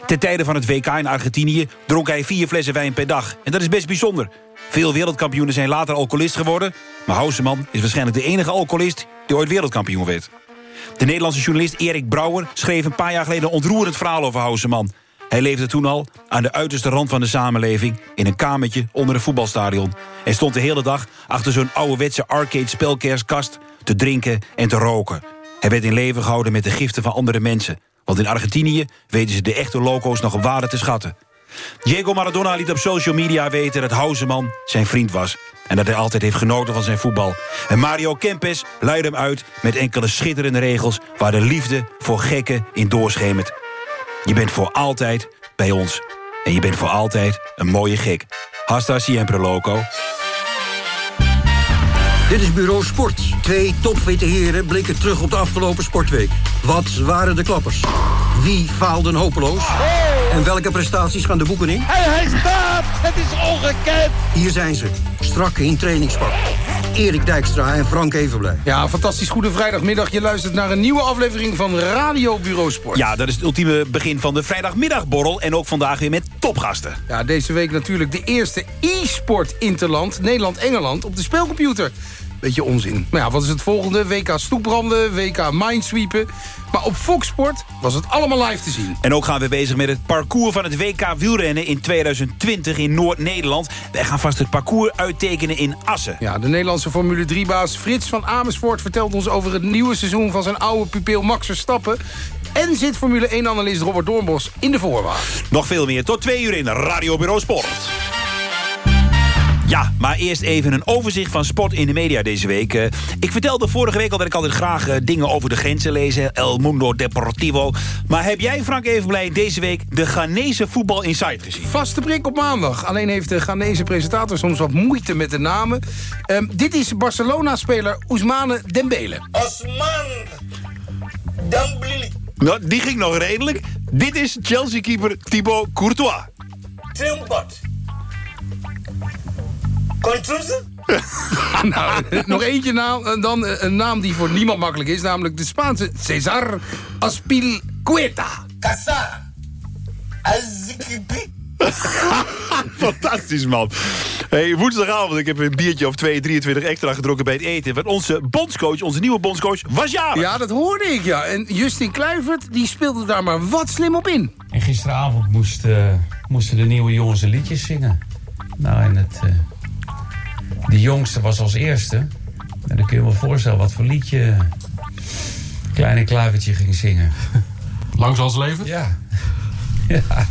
Ten tijde van het WK in Argentinië dronk hij vier flessen wijn per dag. En dat is best bijzonder. Veel wereldkampioenen zijn later alcoholist geworden... maar Houseman is waarschijnlijk de enige alcoholist die ooit wereldkampioen werd. De Nederlandse journalist Erik Brouwer schreef een paar jaar geleden... een ontroerend verhaal over Houseman. Hij leefde toen al aan de uiterste rand van de samenleving... in een kamertje onder een voetbalstadion. En stond de hele dag achter zo'n ouderwetse arcade spelkerskast... te drinken en te roken. Hij werd in leven gehouden met de giften van andere mensen... Want in Argentinië weten ze de echte loco's nog op waarde te schatten. Diego Maradona liet op social media weten dat Houseman zijn vriend was. En dat hij altijd heeft genoten van zijn voetbal. En Mario Kempes luidde hem uit met enkele schitterende regels... waar de liefde voor gekken in doorschemert. Je bent voor altijd bij ons. En je bent voor altijd een mooie gek. Hasta siempre, loco. Dit is Bureau Sport. Twee topfitte heren blikken terug op de afgelopen sportweek. Wat waren de klappers? Wie faalden hopeloos? En welke prestaties gaan de boeken in? Hij, hij staat! Het is ongekend! Hier zijn ze, strak in trainingspak. Erik Dijkstra en Frank Evenblij. Ja, fantastisch goede vrijdagmiddag. Je luistert naar een nieuwe aflevering van Radio Bureau Sport. Ja, dat is het ultieme begin van de vrijdagmiddagborrel. En ook vandaag weer met topgasten. Ja, deze week natuurlijk de eerste e-sport interland. Nederland-Engeland op de speelcomputer. Beetje onzin. Maar ja, wat is het volgende? WK stoepbranden, WK minesweepen. Maar op Fox Sport was het allemaal live te zien. En ook gaan we bezig met het parcours van het WK wielrennen in 2020 in Noord-Nederland. Wij gaan vast het parcours uittekenen in Assen. Ja, de Nederlandse Formule 3-baas Frits van Amersfoort... vertelt ons over het nieuwe seizoen van zijn oude pupil Max Verstappen. En zit Formule 1-analyst Robert Doornbos in de voorwaarden. Nog veel meer tot twee uur in Radio Bureau Sport. Ja, maar eerst even een overzicht van sport in de media deze week. Uh, ik vertelde vorige week al dat ik altijd graag uh, dingen over de grenzen lees. El Mundo Deportivo. Maar heb jij, Frank Evenblij, deze week de Ghanese Voetbal Insight gezien? Vaste prik op maandag. Alleen heeft de Ghanese presentator soms wat moeite met de namen. Um, dit is Barcelona-speler Ousmane Dembele. Osman Dembele. Nou, die ging nog redelijk. Dit is Chelsea-keeper Thibaut Courtois. Trimbot. nou, nog eentje naam, dan een naam die voor niemand makkelijk is... namelijk de Spaanse Cesar Aspilcueta. Casa. Azikipi. Fantastisch, man. Hey, woensdagavond, ik heb een biertje of 2, 23 extra gedronken bij het eten. Want onze bondscoach, onze nieuwe bondscoach, was jarig. Ja, dat hoorde ik, ja. En Justin Kluivert, die speelde daar maar wat slim op in. En gisteravond moest, uh, moesten de nieuwe jongens de liedjes zingen. Nou, en het... Uh de jongste was als eerste. En dan kun je je wel voorstellen wat voor liedje Kleine Kluivertje ging zingen. Lang zoals leven? Ja. ja.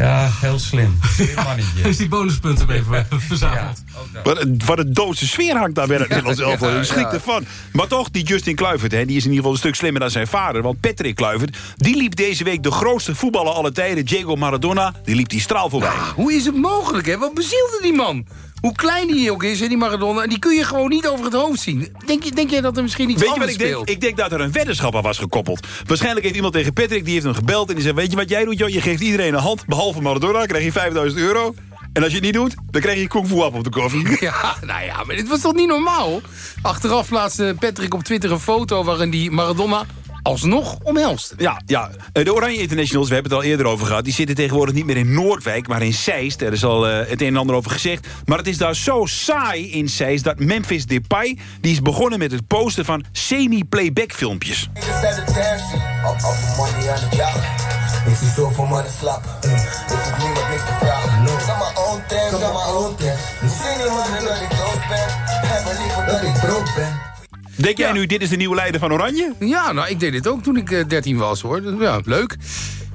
Ja, heel slim. Slim mannetje. Is die bonuspunten even verzameld? Ja, wat, een, wat een doodse sfeer hangt daar bij het Nederlands elftal. Je schrikt ervan. Maar toch, die Justin Kluivert, hè, die is in ieder geval een stuk slimmer dan zijn vader. Want Patrick Kluivert, die liep deze week de grootste voetballer aller tijden, Diego Maradona, die liep die straal voorbij. Nou, hoe is het mogelijk, hè? Wat bezielde die man? Hoe klein die ook is, hè, die Maradona, die kun je gewoon niet over het hoofd zien. Denk je, denk je dat er misschien iets weet je wat ik speelt? Denk? Ik denk dat er een weddenschap aan was gekoppeld. Waarschijnlijk heeft iemand tegen Patrick, die heeft hem gebeld... en die zei, weet je wat jij doet, joh? Je geeft iedereen een hand, behalve Maradona, krijg je 5000 euro... En als je het niet doet, dan krijg je kung fu op de koffie. Ja, nou ja, maar dit was toch niet normaal? Achteraf plaatste Patrick op Twitter een foto waarin die Maradona alsnog omhelst. Ja, ja, de Oranje Internationals, we hebben het al eerder over gehad... die zitten tegenwoordig niet meer in Noordwijk, maar in Zeist. Er is al uh, het een en ander over gezegd. Maar het is daar zo saai in Zeist dat Memphis Depay... die is begonnen met het posten van semi-playback filmpjes. Ik Denk jij nu, dit is de nieuwe leider van Oranje? Ja, nou, ik deed dit ook toen ik uh, 13 was, hoor. Ja, leuk.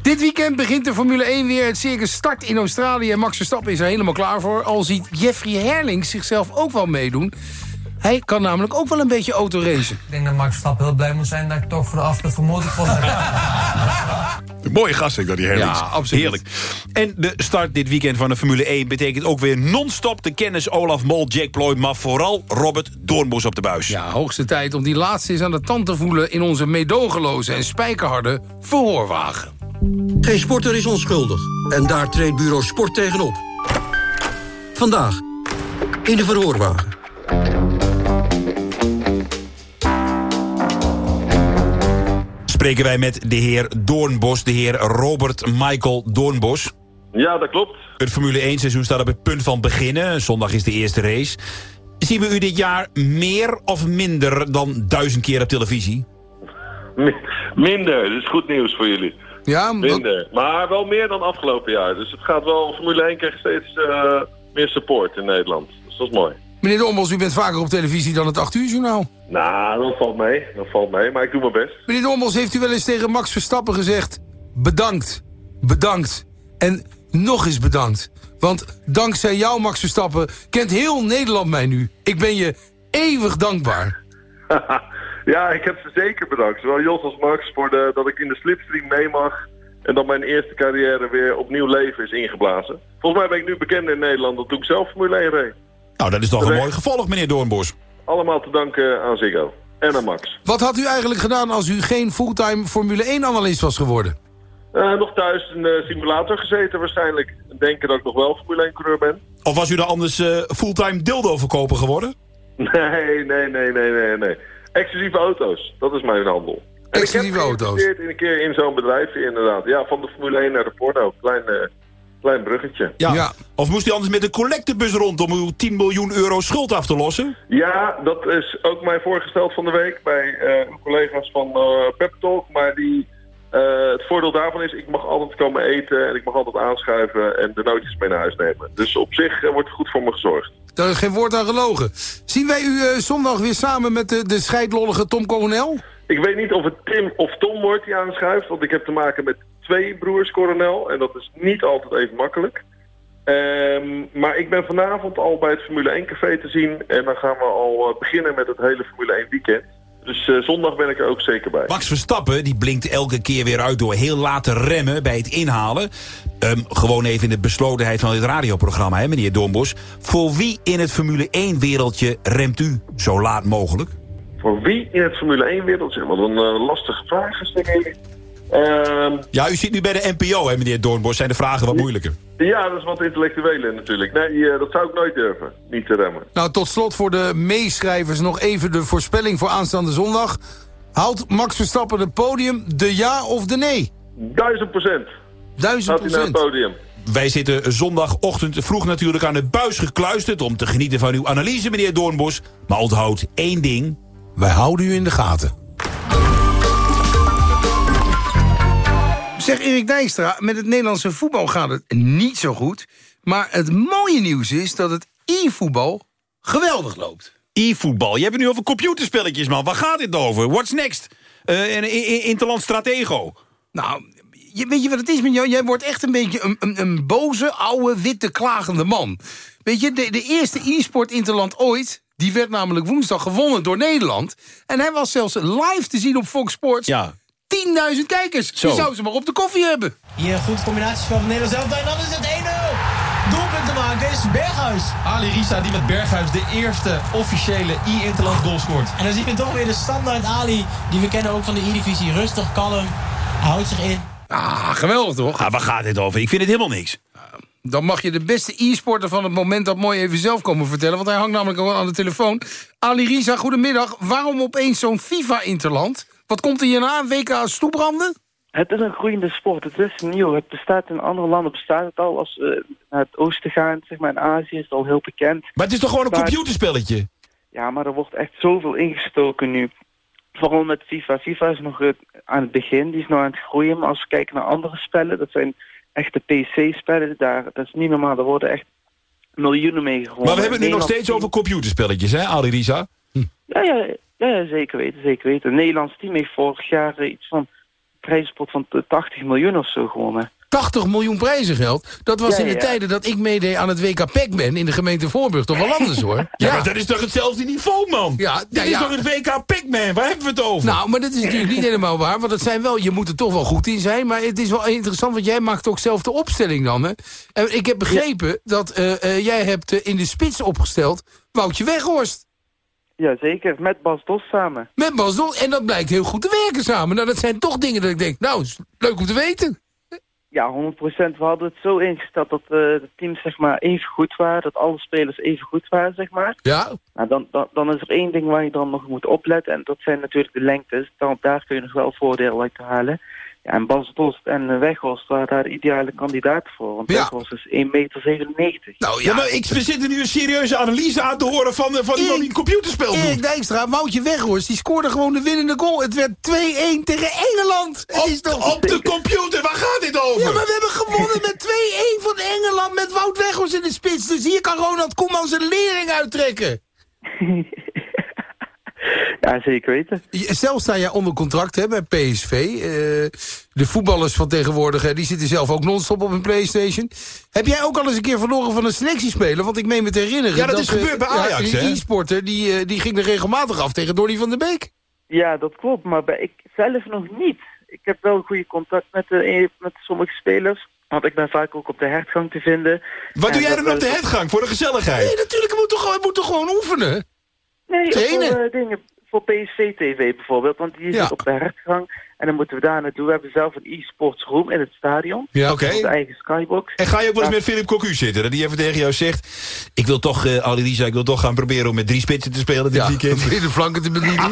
Dit weekend begint de Formule 1 weer. Het circus start in Australië. Max Verstappen is er helemaal klaar voor. Al ziet Jeffrey Herlings zichzelf ook wel meedoen. Hij kan namelijk ook wel een beetje autoracen. Ik denk dat Max Verstappen heel blij moet zijn... dat ik toch voor de afstand van Een mooie gast, ik dat die Herlings. Ja, absoluut. Heerlijk. En de start dit weekend van de Formule 1 betekent ook weer non-stop de kennis Olaf Mol, Jack Ploy, maar vooral Robert Doornbos op de buis. Ja, hoogste tijd om die laatste eens aan de tand te voelen... in onze meedogenloze en spijkerharde verhoorwagen. Geen sporter is onschuldig. En daar treedt bureau Sport tegenop. Vandaag in de verhoorwagen. Spreken wij met de heer Doornbos, de heer Robert Michael Doornbos. Ja, dat klopt. Het Formule 1 seizoen staat op het punt van beginnen. Zondag is de eerste race. Zien we u dit jaar meer of minder dan duizend keer op televisie? Minder, dat is goed nieuws voor jullie. Ja, Minder, maar wel meer dan afgelopen jaar. Dus het gaat wel, Formule 1 krijgt steeds uh, meer support in Nederland. Dus dat is mooi. Meneer Doornbos, u bent vaker op televisie dan het 8 uur journaal. Nou, dat valt mee. Dat valt mee, maar ik doe mijn best. Meneer Doornbos, heeft u wel eens tegen Max Verstappen gezegd... bedankt, bedankt en nog eens bedankt. Want dankzij jou, Max Verstappen, kent heel Nederland mij nu. Ik ben je eeuwig dankbaar. ja, ik heb ze zeker bedankt. Zowel Jos als Max voor de, dat ik in de slipstream mee mag. En dat mijn eerste carrière weer opnieuw leven is ingeblazen. Volgens mij ben ik nu bekend in Nederland dat toen ik zelf Formule 1 reed. Nou, dat is toch een mooi gevolg, meneer Doornbos. Allemaal te danken aan Ziggo. En aan Max. Wat had u eigenlijk gedaan als u geen fulltime Formule 1-analyst was geworden? Eh, nog thuis in de simulator gezeten waarschijnlijk. Denken dat ik nog wel Formule 1-coureur ben. Of was u dan anders eh, fulltime dildo-verkoper geworden? Nee, nee, nee, nee, nee, nee. Exclusieve auto's, dat is mijn handel. En Exclusieve ik heb auto's. geïnvesteerd in een keer in zo'n bedrijf, inderdaad. Ja, van de Formule 1 naar de porno. Klein, eh, klein bruggetje. Ja. Of moest u anders met een collectebus rond om uw 10 miljoen euro schuld af te lossen? Ja, dat is ook mij voorgesteld van de week bij eh, collega's van eh Pep Talk. Maar die, eh, het voordeel daarvan is, ik mag altijd komen eten en ik mag altijd aanschuiven en de nootjes mee naar huis nemen. Dus op zich wordt goed voor me gezorgd. Daar is geen woord aan gelogen. Zien wij u zondag weer samen met de, de scheidlollige Tom Coronel? Ik weet niet of het Tim of Tom wordt die aanschuift, want ik heb te maken met twee broers coronel en dat is niet altijd even makkelijk. Ehm, maar ik ben vanavond al bij het Formule 1 café te zien en dan gaan we al eh, beginnen met het hele Formule 1 weekend. Dus eh, zondag ben ik er ook zeker bij. Max Verstappen die blinkt elke keer weer uit door heel laat te remmen bij het inhalen. Ehm, gewoon even in de beslotenheid van dit radioprogramma, hè, meneer Doornbos. Voor wie in het Formule 1-wereldje remt u zo laat mogelijk? Voor wie in het Formule 1 wereldje? Wat een eh, lastige vraag is, denk ik. Ehm, Ja, u zit nu bij de NPO, hè, meneer Doornbos. Zijn de vragen wat moeilijker? ja, dat is wat intellectuele natuurlijk. Nee, eh, dat zou ik nooit durven. Niet te remmen. Nou, tot slot voor de meeschrijvers nog even de voorspelling voor aanstaande zondag. Haalt Max Verstappen het podium, de ja of de nee? Duizend procent. Duizend hij naar het procent. podium. Wij zitten zondagochtend vroeg natuurlijk aan de buis gekluisterd... om te genieten van uw analyse, meneer Doornbos. Maar onthoud één ding. Wij houden u in de gaten. Zeg Erik Dijkstra, met het Nederlandse voetbal gaat het niet zo goed. Maar het mooie nieuws is dat het e-voetbal geweldig loopt. E-voetbal. Je hebt het nu over computerspelletjes, man. Waar gaat dit over? What's next? Eh, in- in- Interland Stratego. Nou, je, weet je wat het is met jou? Jij wordt echt een beetje een, een, een boze, oude, witte, klagende man. Weet je, de, de eerste e-sport interland ooit... die werd namelijk woensdag gewonnen door Nederland. En hij was zelfs live te zien op Fox Sports. Ja. 10.000 kijkers. Zo. Je zou ze maar op de koffie hebben. Hier goed combinatiespel van Nederland zelf. En dan is het 1-0. Doelpunt te maken is Berghuis. Ali Risa die met Berghuis de eerste officiële e-interland goal scoort. En dan zien we toch weer de standaard Ali. Die we kennen ook van de E-divisie. Rustig, kalm. Houdt zich in. Ah, geweldig toch? Ah, waar gaat dit over? Ik vind het helemaal niks. Dan mag je de beste e-sporter van het moment dat mooi even zelf komen vertellen. Want hij hangt namelijk al aan de telefoon. Ali Riza, goedemiddag. Waarom opeens zo'n FIFA-interland? Wat komt er hierna? WK stoebranden? Het is een groeiende sport. Het is nieuw. Het bestaat in andere landen bestaat het al. Als we naar het oosten gaan, zeg maar in Azië, is het al heel bekend. Maar het is toch gewoon een Maar- computerspelletje? Ja, maar er wordt echt zoveel ingestoken nu. Vooral met FIFA. FIFA is nog aan het begin. Die is nog aan het groeien. Maar als we kijken naar andere spellen, dat zijn echte PC-spellen. Daar, dat is niet normaal. Er worden echt miljoenen mee gewonnen. Maar we hebben het nu nog steeds over computerspelletjes, hè, Ali Risa? Ja, ja, ja, zeker weten, zeker weten. Het Nederlands team heeft vorig jaar eh, iets van een prijzenpot van 80 miljoen of zo gewonnen. 80 miljoen prijzengeld. Dat was Ja, in de ja. tijden dat ik meedeed aan het WK Pac-Man in de gemeente Voorburg. Toch wel anders hoor. Ja, maar dat is toch hetzelfde niveau, man? Ja, Dit ja, is ja. toch het WK Pac-Man? Waar hebben we het over? Nou, maar dat is natuurlijk niet helemaal waar. Want het zijn wel, je moet er toch wel goed in zijn. Maar het is wel interessant, want jij maakt ook zelf de opstelling dan. Hè? En ik heb begrepen dat eh, eh, jij hebt in de spits opgesteld Woutje Weghorst. Ja, zeker. Met Bas Dos samen. Met Bas Dol. En dat blijkt heel goed te werken samen. Nou, dat zijn toch dingen dat ik denk, nou, is leuk om te weten. Ja, 100%. We hadden het zo ingesteld dat eh, de teams zeg maar even goed waren. Dat alle spelers even goed waren, zeg maar. Ja. Nou, dan, dan, dan is er één ding waar je dan nog moet opletten. En dat zijn natuurlijk de lengtes. Dan, daar kun je nog wel voordeel uit halen. Ja, en Bas Dost en eh, Weghorst waren daar de ideale kandidaten voor. Want Ja. Weghorst is 1,97 meter. Nou ja, maar ik, we zitten nu een serieuze analyse aan te horen van, eh, van iemand die een computerspel doet. Erik Dijkstra, Woutje Weghorst, die scoorde gewoon de winnende goal. Het werd 2-1 tegen Engeland. Het is toch... Op de computer, waar gaat dit over? Ja, maar we hebben gewonnen met 2-1 van Engeland met Wout Weghorst in de spits. Dus hier kan Ronald Koeman zijn lering uittrekken. Ja, zeker weten. Zelf sta jij onder contract hè, bij PSV. Eh, de voetballers van tegenwoordig, hè, die zitten zelf ook non-stop op een Playstation. Heb jij ook al eens een keer verloren van een selectiespeler? Want ik meen me te herinneren... Ja, dat is eh, gebeurd bij Ajax, ja, hè? Een e-sporter, die, eh, die ging er regelmatig af tegen Donny van der Beek. Ja, dat klopt. Maar bij ik zelf nog niet. ik heb wel goede contact met, de, met sommige spelers. Want ik ben vaak ook op de hertgang te vinden. Wat doe jij dan op de hertgang? Voor de gezelligheid? Nee, natuurlijk, hij moet toch, hij moet toch gewoon oefenen? Nee, Trainen. voor eh, dingen. Voor PSV-TV bijvoorbeeld, want die Ja. zit op de hertgang. En dan moeten we daar naartoe. We hebben zelf een e-sports room in het stadion. Ja. Oké. Onze eigen skybox. En ga je ook wel eens Ja. met Philip Cocu zitten? Dat die even tegen jou zegt... Ik wil toch, eh Ali ik wil toch gaan proberen om met drie spitsen te spelen dit Ja, weekend. om de flanken te bedienen.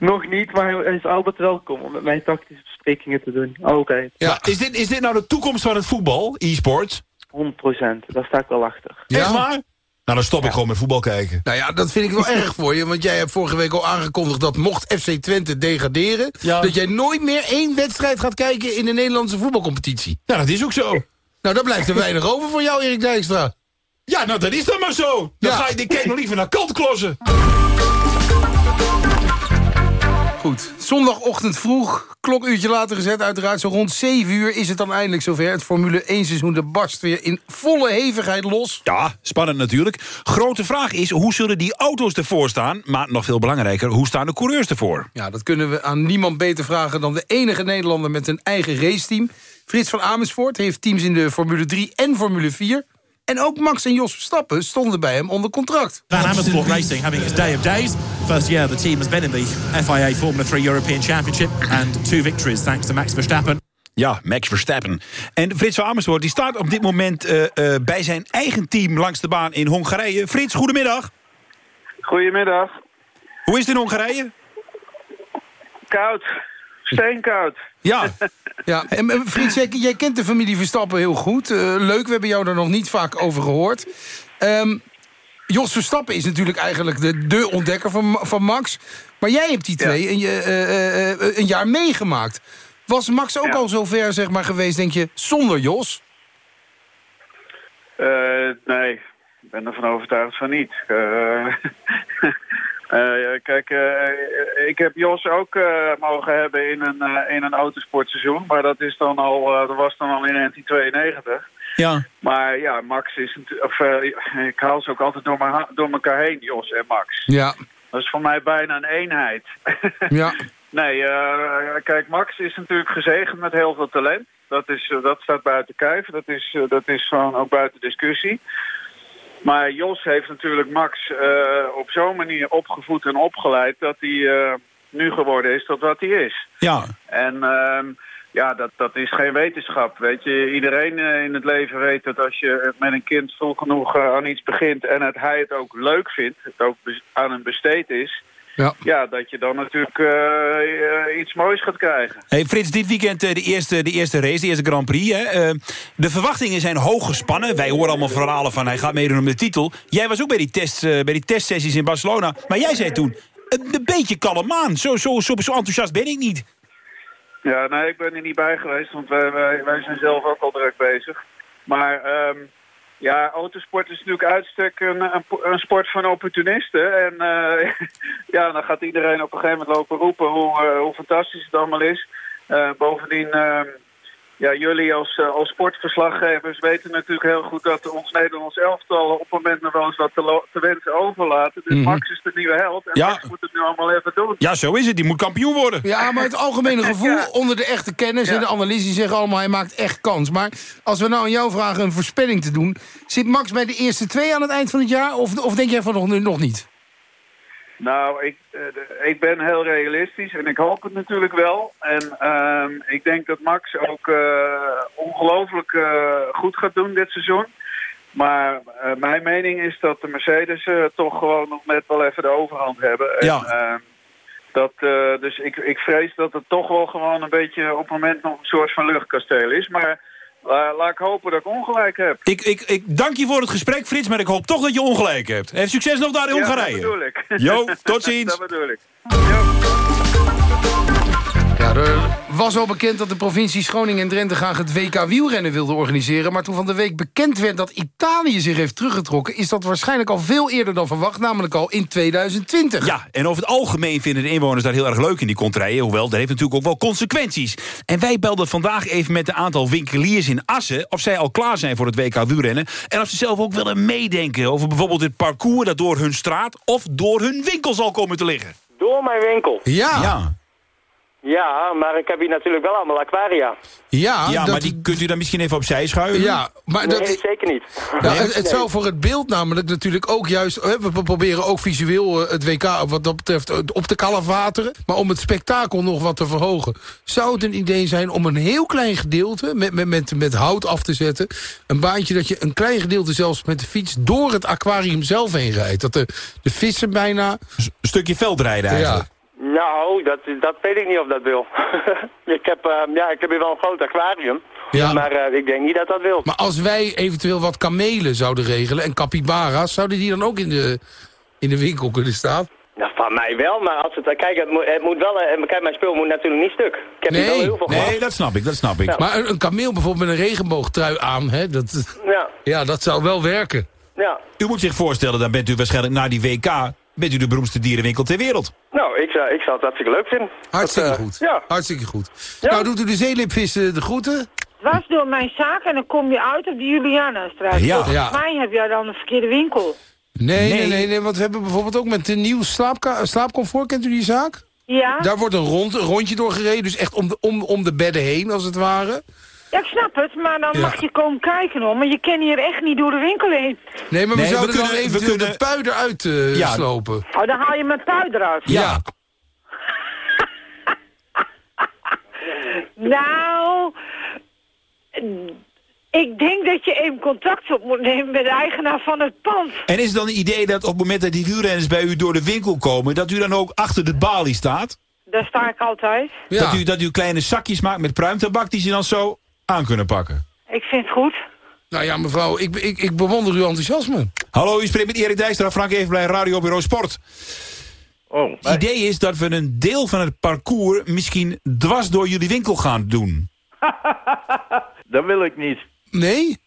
Nog niet, maar hij is altijd welkom om met mij tactische besprekingen te doen. Altijd. Maar is, dit, is dit nou de toekomst van het voetbal, e-sports? 100% Daar sta ik wel achter. Echt waar? Nou, dan stop ik gewoon met voetbal kijken. Nou ja, dat vind ik wel erg voor je. Want jij hebt vorige week al aangekondigd dat mocht FC Twente degraderen... dat jij nooit meer één wedstrijd gaat kijken in de Nederlandse voetbalcompetitie. Ja, dat is ook zo. Nou, dan blijft er weinig over voor jou, Erik Dijkstra. Ja, nou, dat is dan maar zo. Dan Ja. ga je, ik kijk nog liever naar kantklossen. Goed, zondagochtend vroeg, klokuurtje later gezet uiteraard. Zo rond 7 uur is het dan eindelijk zover. Het Formule 1 seizoen de barst weer in volle hevigheid los. Ja, spannend natuurlijk. Grote vraag is, hoe zullen die auto's ervoor staan? Maar nog veel belangrijker, hoe staan de coureurs ervoor? Ja, dat kunnen we aan niemand beter vragen dan de enige Nederlander met een eigen raceteam. Frits van Amersfoort heeft teams in de Formule 3 en Formule 4. En ook Max en Jos Verstappen stonden bij hem onder contract. Van Amersfoort Racing having its day of days. First year the team has been in the FIA Formula 3 European Championship and two victories thanks to Max Verstappen. Ja, Max Verstappen. En Frits van Amersfoort die staat op dit moment eh, eh, bij zijn eigen team langs de baan in Hongarije. Frits, goedemiddag. Goedemiddag. Hoe is het in Hongarije? Koud. Steenkoud. Ja. Ja, en en Frits, jij, jij kent de familie Verstappen heel goed. Eh, leuk, we hebben jou er nog niet vaak over gehoord. Ehm, Jos Verstappen is natuurlijk eigenlijk de, de ontdekker van, van Max. Maar jij hebt die twee een, je- eh, eh, eh, een jaar meegemaakt. Was Max ook al zover zeg maar, geweest, denk je, zonder Jos? Eh, nee, ik ben ervan overtuigd van niet. Eh, kijk, eh, ik heb Jos ook eh, mogen hebben in een, in een autosportseizoen. Maar dat, is dan al, dat was dan al in 1992. Ja. Maar ja, Max is... Of, ik haal ze ook altijd door, door elkaar heen, Jos en Max. Ja. Dat is voor mij bijna een eenheid. Ja. Nee, kijk, Max is natuurlijk gezegend met heel veel talent. Dat, is, dat staat buiten kijf. Dat is, dat is gewoon ook buiten discussie. Maar Jos heeft natuurlijk Max eh, op zo'n manier opgevoed en opgeleid... dat hij eh, nu geworden is tot wat hij is. Ja. En ehm, ja, dat, dat is geen wetenschap. Weet je, iedereen eh, in het leven weet dat als je met een kind vroeg genoeg aan iets begint... en het, hij het ook leuk vindt, het ook aan hem besteed is... Ja. ja, dat je dan natuurlijk eh, eh, iets moois gaat krijgen. Hey Frits, dit weekend eh, de eerste, de eerste race, de eerste Grand Prix. Hè? Eh, de verwachtingen zijn hoog gespannen. Wij horen allemaal verhalen van hij gaat meedoen om de titel. Jij was ook bij die, test, bij die testsessies in Barcelona. Maar jij zei toen, een, een beetje kalm aan. Zo, zo, zo, zo enthousiast ben ik niet. Ja, nee, ik ben er niet bij geweest, want wij, wij, wij zijn zelf ook al druk bezig. Maar ehm, ja, autosport is natuurlijk uitstek een, een, een sport van opportunisten. En eh, ja, dan gaat iedereen op een gegeven moment lopen roepen hoe, eh, hoe fantastisch het allemaal is. Eh, bovendien, ehm, ja, jullie als, eh, als sportverslaggevers weten natuurlijk heel goed dat ons Nederlands elftal op het moment nog wel eens wat te, wensen overlaten. Dus Mhm. Max is de nieuwe held en Ja. Max moet het nu allemaal even doen. Ja, zo is het. Die moet kampioen worden. Ja, maar het algemene gevoel onder de echte kennis... en de analisten zeggen allemaal, hij maakt echt kans. Maar als we nou aan jou vragen een voorspelling te doen... zit Max bij de eerste twee aan het eind van het jaar? Of, of denk jij van nog, nog niet? Nou, ik, eh, ik ben heel realistisch en ik hoop het natuurlijk wel. En ehm, ik denk dat Max ook eh, ongelooflijk eh, goed gaat doen dit seizoen. Maar mijn mening is dat de Mercedes toch gewoon nog net wel even de overhand hebben. En, Ja. ehm, dat, dus ik, ik vrees dat het toch wel gewoon een beetje op het moment nog een soort van luchtkasteel is. Maar laat ik hopen dat ik ongelijk heb. Ik, ik, ik dank je voor het gesprek, Frits, maar ik hoop toch dat je ongelijk hebt. Heeft succes nog daar in Ja, Hongarije. dat bedoel ik. Jo, tot ziens. dat bedoel ik. Ja, er was al bekend dat de provincies Groningen en Drenthe graag het WK wielrennen wilden organiseren. Maar toen van de week bekend werd dat Italië zich heeft teruggetrokken... is dat waarschijnlijk al veel eerder dan verwacht, namelijk al in 2020. Ja, en over het algemeen vinden de inwoners daar heel erg leuk in die contraien. Hoewel, dat heeft natuurlijk ook wel consequenties. En wij belden vandaag even met een aantal winkeliers in Assen... of zij al klaar zijn voor het WK wielrennen. En of ze zelf ook willen meedenken over bijvoorbeeld het parcours... dat door hun straat of door hun winkel zal komen te liggen. Door mijn winkel. Ja. ja. Ja, maar ik heb hier natuurlijk wel allemaal aquaria. Ja, ja dat- maar die kunt u dan misschien even opzij schuiven? Ja, maar dat, Nee, zeker niet. Nou, het, het zou voor het beeld namelijk natuurlijk ook juist... hè, We proberen ook visueel eh, het WK wat dat betreft eh, op te kalafateren. Maar om het spektakel nog wat te verhogen... zou het een idee zijn om een heel klein gedeelte met, met, met, met hout af te zetten. Een baantje dat je een klein gedeelte zelfs met de fiets... door het aquarium zelf heen rijdt. Dat de, de vissen bijna... Een stukje veldrijden eigenlijk. Nou, dat, dat weet ik niet of dat wil. ik, heb, eh, ja, ik heb hier wel een groot aquarium. Ja. Maar eh, ik denk niet dat dat wil. Maar als wij eventueel wat kamelen zouden regelen en capybara's... zouden die dan ook in de, in de winkel kunnen staan? Nou, van mij wel, maar als het... Kijk, het moet, het moet wel... eh, Kijk, mijn spul moet natuurlijk niet stuk. Ik heb hier wel heel veel gehad. Nee, dat snap ik, dat snap ik. Maar een, een kameel bijvoorbeeld met een regenboogtrui aan... Hè, dat, Ja, ja, dat zou wel werken. ja. U moet zich voorstellen, dan bent u waarschijnlijk na die WK... bent u de beroemdste dierenwinkel ter wereld. Nou, ik zou, ik zou het hartstikke leuk vinden. Hartstikke Dat, eh, goed. Ja. Hartstikke goed. Nou, doet u de zeelipvissen de groeten? Was door mijn zaak en dan kom je uit op de Julianastraat. Ja. Volgens Ja. mij heb jij dan een verkeerde winkel. Nee, nee, nee, nee, want we hebben bijvoorbeeld ook met de nieuw slaapcomfort, kent u die zaak? Ja? Daar wordt een, rond, een rondje door gereden, dus echt om de, om, om de bedden heen, als het ware. Ja, ik snap het, maar dan Ja. mag je komen kijken hoor. Maar je kan hier echt niet door de winkel heen. Nee, maar we Nee, we zouden dan kunnen- we eventueel kunnen- de pui eruit eh, Ja. slopen. Oh, dan haal je mijn pui eruit. Ja. Nou, ik denk dat je even contact op moet nemen met de eigenaar van het pand. En is het dan een idee dat op het moment dat die wielrenners bij u door de winkel komen... dat u dan ook achter de balie staat? Daar sta ik altijd. Dat, u, dat u kleine zakjes maakt met pruimtabak die ze dan zo aan kunnen pakken? Ik vind het goed. Nou ja, mevrouw, ik, ik, ik bewonder uw enthousiasme. Hallo, u spreekt met Erik Dijkstra, Frank Evenblij, Radio Bureau Sport. Oh, het idee is dat we een deel van het parcours misschien dwars door jullie winkel gaan doen. Dat wil ik niet. Nee?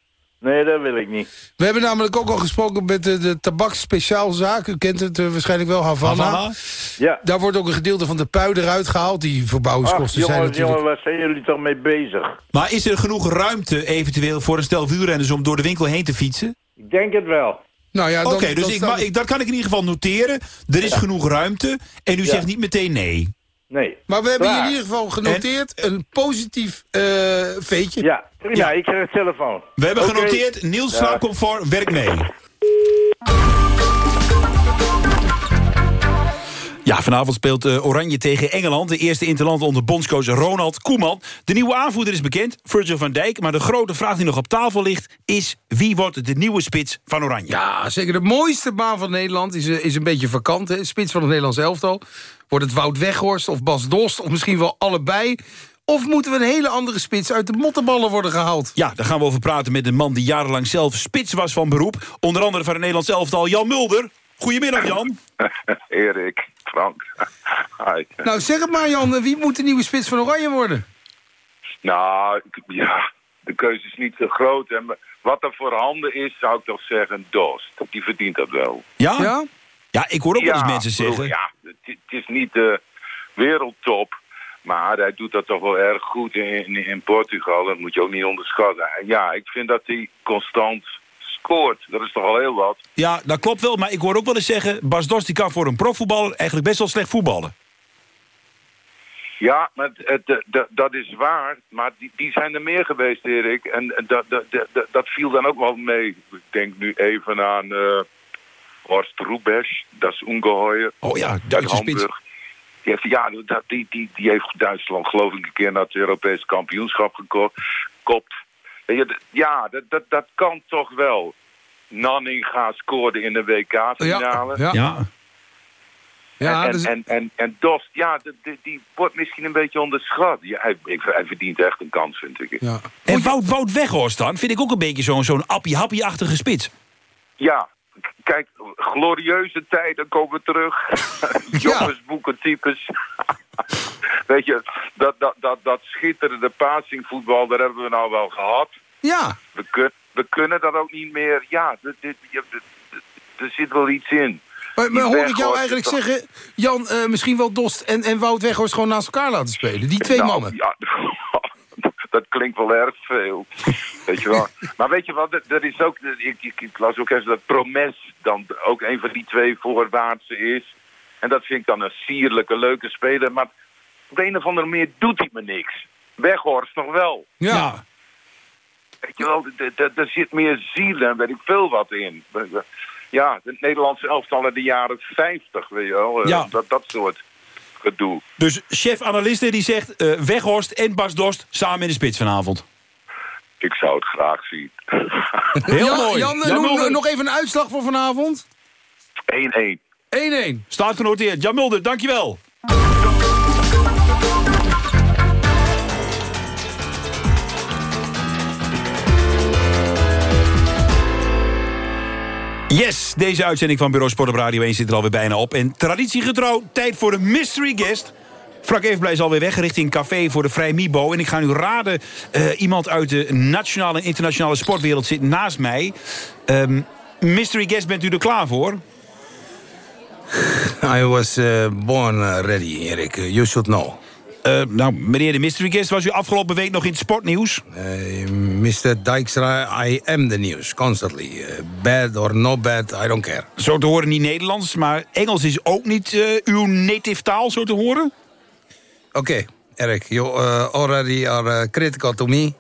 Nee, dat wil ik niet. We hebben namelijk ook al gesproken met de, de tabaksspeciaalzaak. U kent het eh, waarschijnlijk wel, Havana. Havana? Ja. Daar wordt ook een gedeelte van de pui eruit gehaald. Die Ach, verbouwingskosten zijn natuurlijk... jongens, waar zijn jullie toch mee bezig? Maar is er genoeg ruimte eventueel voor een stel wielrenners om door de winkel heen te fietsen? Ik denk het wel. Nou ja, Oké, dus dan ik, dat kan ik in ieder geval noteren. Er is Ja. genoeg ruimte en u Ja. zegt niet meteen nee. Nee. Maar we hebben Klaar. in ieder geval genoteerd een positief eh veetje. Ja, prima. Ik krijg een telefoon. We hebben genoteerd, Niels Ja. Slaapcomfort werkt mee. Ja, vanavond speelt eh, Oranje tegen Engeland. De eerste interland onder bondscoach Ronald Koeman. De nieuwe aanvoerder is bekend, Virgil van Dijk. Maar de grote vraag die nog op tafel ligt... is wie wordt de nieuwe spits van Oranje? Ja, zeker. De mooiste baan van Nederland is, eh, is een beetje vakant. Hè? Spits van het Nederlands elftal. Wordt het Wout Weghorst of Bas Dost of misschien wel allebei? Of moeten we een hele andere spits uit de mottenballen worden gehaald? Ja, daar gaan we over praten met een man die jarenlang zelf spits was van beroep. Onder andere van het Nederlands elftal, Jan Mulder. Goedemiddag, Jan. Erik, Frank. Hi. Nou, zeg het maar Jan, wie moet de nieuwe spits van Oranje worden? Nou, ja, de keuze is niet zo groot. En wat er voorhanden is, zou ik toch zeggen, Dost. Die verdient dat wel. Ja? Ja, ja ik hoor ook wel eens mensen zeggen... Ja, het, het is niet de wereldtop. Maar hij doet dat toch wel erg goed in, in, Portugal. Dat moet je ook niet onderschatten. En Ja, ik vind dat hij constant scoort. Dat is toch al heel wat. Ja, dat klopt wel, maar ik hoor ook wel eens zeggen... Bas Dost die kan voor een profvoetballer eigenlijk best wel slecht voetballen. Ja, maar het, het- de- de- dat is waar. Maar die, die zijn er meer geweest, Erik. En dat, dat, dat, dat- dat viel dan ook wel mee. Ik denk nu even aan eh Horst Rubesch. Dat is ongeheuer. Oh ja, Uit Duitse spits. Die heeft, ja, dat, die, die, die heeft Duitsland geloof ik een keer naar het Europees kampioenschap gekopt. Weet je, d- Ja, dat, dat, dat kan toch wel. Nanninga scoorde in de WK-finale. Ja, ja. Ja, en, dus- en, en, en Dost, ja, die, die- die wordt misschien een beetje onderschat. Ja, hij, verdient echt een kans, vind ik. Ja, En Wout, Wout Weghorst dan, vind ik ook een beetje zo'n zo'n appie-happie-achtige spits. k- kijk, glorieuze tijden komen terug. Jongensboeken types. Weet je, dat, dat, dat, dat schitterende passingvoetbal, daar hebben we nou wel gehad. Ja. We, kun, we kunnen dat ook niet meer. Ja, dit, dit, er zit wel iets in. Maar, hoor ik jou eigenlijk toch- zeggen... Jan, eh, misschien wel Dost en, en Wout Weghorst gewoon naast elkaar laten spelen? Die twee Nou, mannen. Ja, dat klinkt wel erg veel. weet je wel. Maar weet je wat, er- is ook, ik, ik, ik las ook even dat Promes dan ook een van die twee voorwaartse is. En dat vind ik dan een sierlijke, leuke speler. Maar op de een of andere manier doet hij me niks. Weghorst nog wel. Ja. Weet je wel, er zit meer ziel en weet ik veel wat in. Ja, de Nederlandse elftal in de jaren 50, weet je wel. eh, Ja. Dat, dat soort gedoe. Dus chef-analiste die zegt... eh, Weghorst en Bas Dost samen in de spits vanavond. Ik zou het graag zien. Heel Jan, mooi. Jan, Mulder. nog even een uitslag voor vanavond. 1-1. 1-1. Staat genoteerd. Jan Mulder, dankjewel. Yes, deze uitzending van Bureau Sport op Radio 1 zit er alweer bijna op. En traditiegetrouw, tijd voor een mystery guest. Frank Evenblij is alweer weg richting café voor de Vrij Mibo. En ik ga nu raden, eh, iemand uit de nationale en internationale sportwereld zit naast mij. Ehm, mystery guest, bent u er klaar voor? I was uh, born uh, ready, Erik. You should know. Uh, nou, meneer de mystery guest, was u afgelopen week nog in het sportnieuws? Uh, Mr. Dijkstra, I am the news, constantly. Uh, bad or no bad, I don't care. Zo te horen niet Nederlands, maar Engels is ook niet uw native taal, zo te horen? Oké, okay, Eric, you already are critical to me.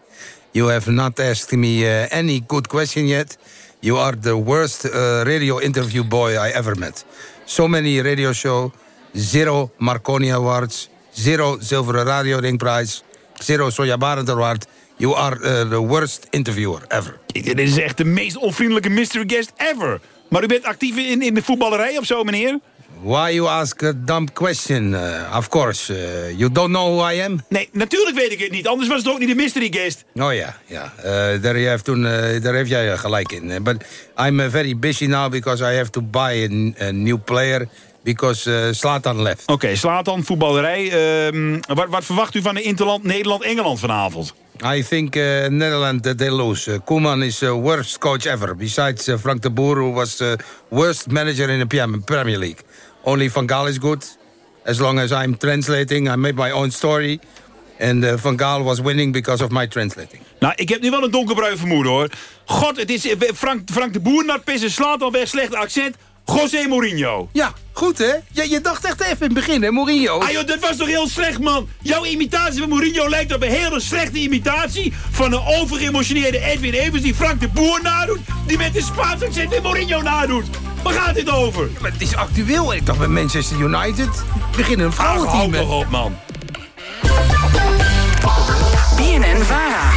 You have not asked me any good question yet. You are the worst radio interview boy I ever met. So many radio show, zero Marconi Awards, zero Zilveren Radio Ringprijs, zero Sonja Barend Award. You are uh, the worst interviewer ever. Dit is echt de meest onvriendelijke mystery guest ever. Maar u bent actief in, in de voetballerij of zo, meneer? Why you ask a dumb question? Uh, of course, uh, you don't know who I am? Nee, natuurlijk weet ik het niet. Anders was het ook niet de mystery guest. Oh ja, ja. Daar, heeft toen, daar heb jij gelijk in. But I'm very busy now because I have to buy a, a new player... Because uh, Slatan left. Oké, okay, Slatan, voetballerij. Uh, wat, wat, verwacht u van de Interland Nederland-Engeland vanavond? I think uh, Netherlands, uh, they lose. Uh, Koeman is the worst coach ever. Besides uh, Frank de Boer, who was the worst manager in the Premier League. Only Van Gaal is good. As long as I'm translating, I made my own story. And uh, Van Gaal was winning because of my translating. Nou, ik heb nu wel een donkerbruin vermoeden, hoor. God, het is Frank, Frank de Boer naar pissen, slaat al weg, slecht accent. José Mourinho. Ja, goed hè? Ja, je dacht echt even in het begin, hè, Mourinho? Ah joh, dat was toch heel slecht, man? Jouw imitatie van Mourinho lijkt op een hele slechte imitatie... van een overgeëmotioneerde Edwin Evers die Frank de Boer nadoet... die met de Spaanse accent weer Mourinho nadoet. Waar gaat dit over? Ja, maar het is actueel. Ik dacht bij Manchester United beginnen een vrouwenteam. Ach, toch op, man. BNN Vara.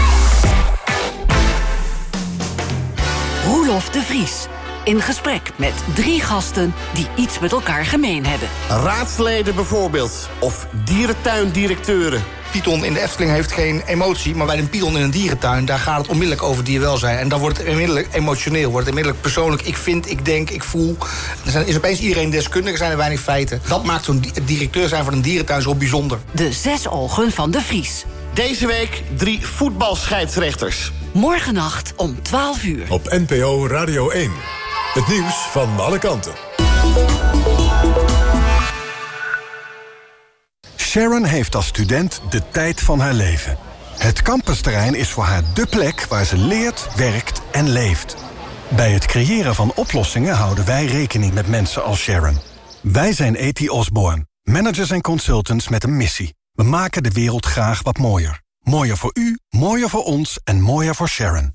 Roelof de Vries. In gesprek met drie gasten die iets met elkaar gemeen hebben. Raadsleden bijvoorbeeld. Of dierentuindirecteuren. Python in de Efteling heeft geen emotie, maar bij een python in een dierentuin... daar gaat het onmiddellijk over dierwelzijn. En dan wordt het onmiddellijk emotioneel, wordt het onmiddellijk persoonlijk. Ik vind, ik denk, ik voel. Er is opeens iedereen deskundig, er zijn er weinig feiten. Dat maakt zo'n directeur zijn van een dierentuin zo bijzonder. De zes ogen van de Vries. Deze week drie voetbalscheidsrechters. Morgennacht om 12 uur. Op NPO Radio 1. Het nieuws van alle kanten. Sharon heeft als student de tijd van haar leven. Het campusterrein is voor haar dé plek waar ze leert, werkt en leeft. Bij het creëren van oplossingen houden wij rekening met mensen als Sharon. Wij zijn E.T. Osborne, managers en consultants met een missie. We maken de wereld graag wat mooier. Mooier voor u, mooier voor ons en mooier voor Sharon.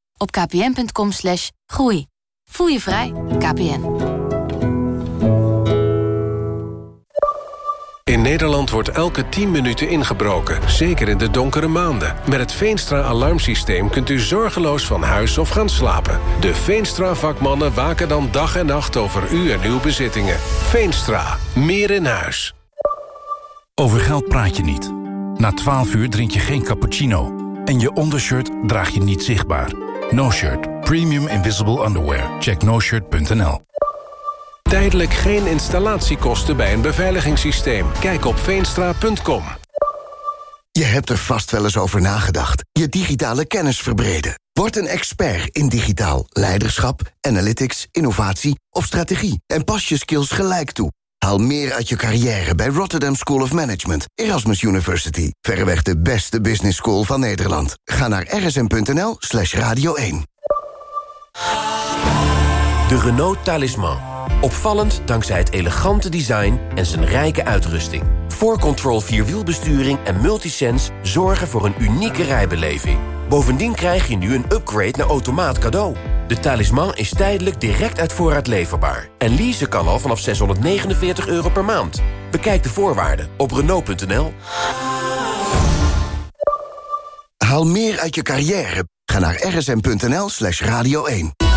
Op kpn.com slash groei. Voel je vrij, KPN. In Nederland wordt elke 10 minuten ingebroken, zeker in de donkere maanden. Met het Veenstra-alarmsysteem kunt u zorgeloos van huis of gaan slapen. De Veenstra-vakmannen waken dan dag en nacht over u en uw bezittingen. Veenstra, meer in huis. Over geld praat je niet. Na 12 uur drink je geen cappuccino. En je ondershirt draag je niet zichtbaar. No Shirt. Premium Invisible Underwear. Check noshirt.nl Tijdelijk geen installatiekosten bij een beveiligingssysteem. Kijk op veenstra.com. Je hebt er vast wel eens over nagedacht. Je digitale kennis verbreden. Word een expert in digitaal leiderschap, analytics, innovatie of strategie. En pas je skills gelijk toe. Haal meer uit je carrière bij Rotterdam School of Management, Erasmus University. Verreweg de beste business school van Nederland. Ga naar rsm.nl slash radio 1. De Renault Talisman. Opvallend dankzij het elegante design en zijn rijke uitrusting. 4Control Vierwielbesturing en Multisense zorgen voor een unieke rijbeleving. Bovendien krijg je nu een upgrade naar automaat cadeau. De talisman is tijdelijk direct uit voorraad leverbaar. En leasen kan al vanaf 649 euro per maand. Bekijk de voorwaarden op Renault.nl. Haal meer uit je carrière. Ga naar rsm.nl slash radio 1.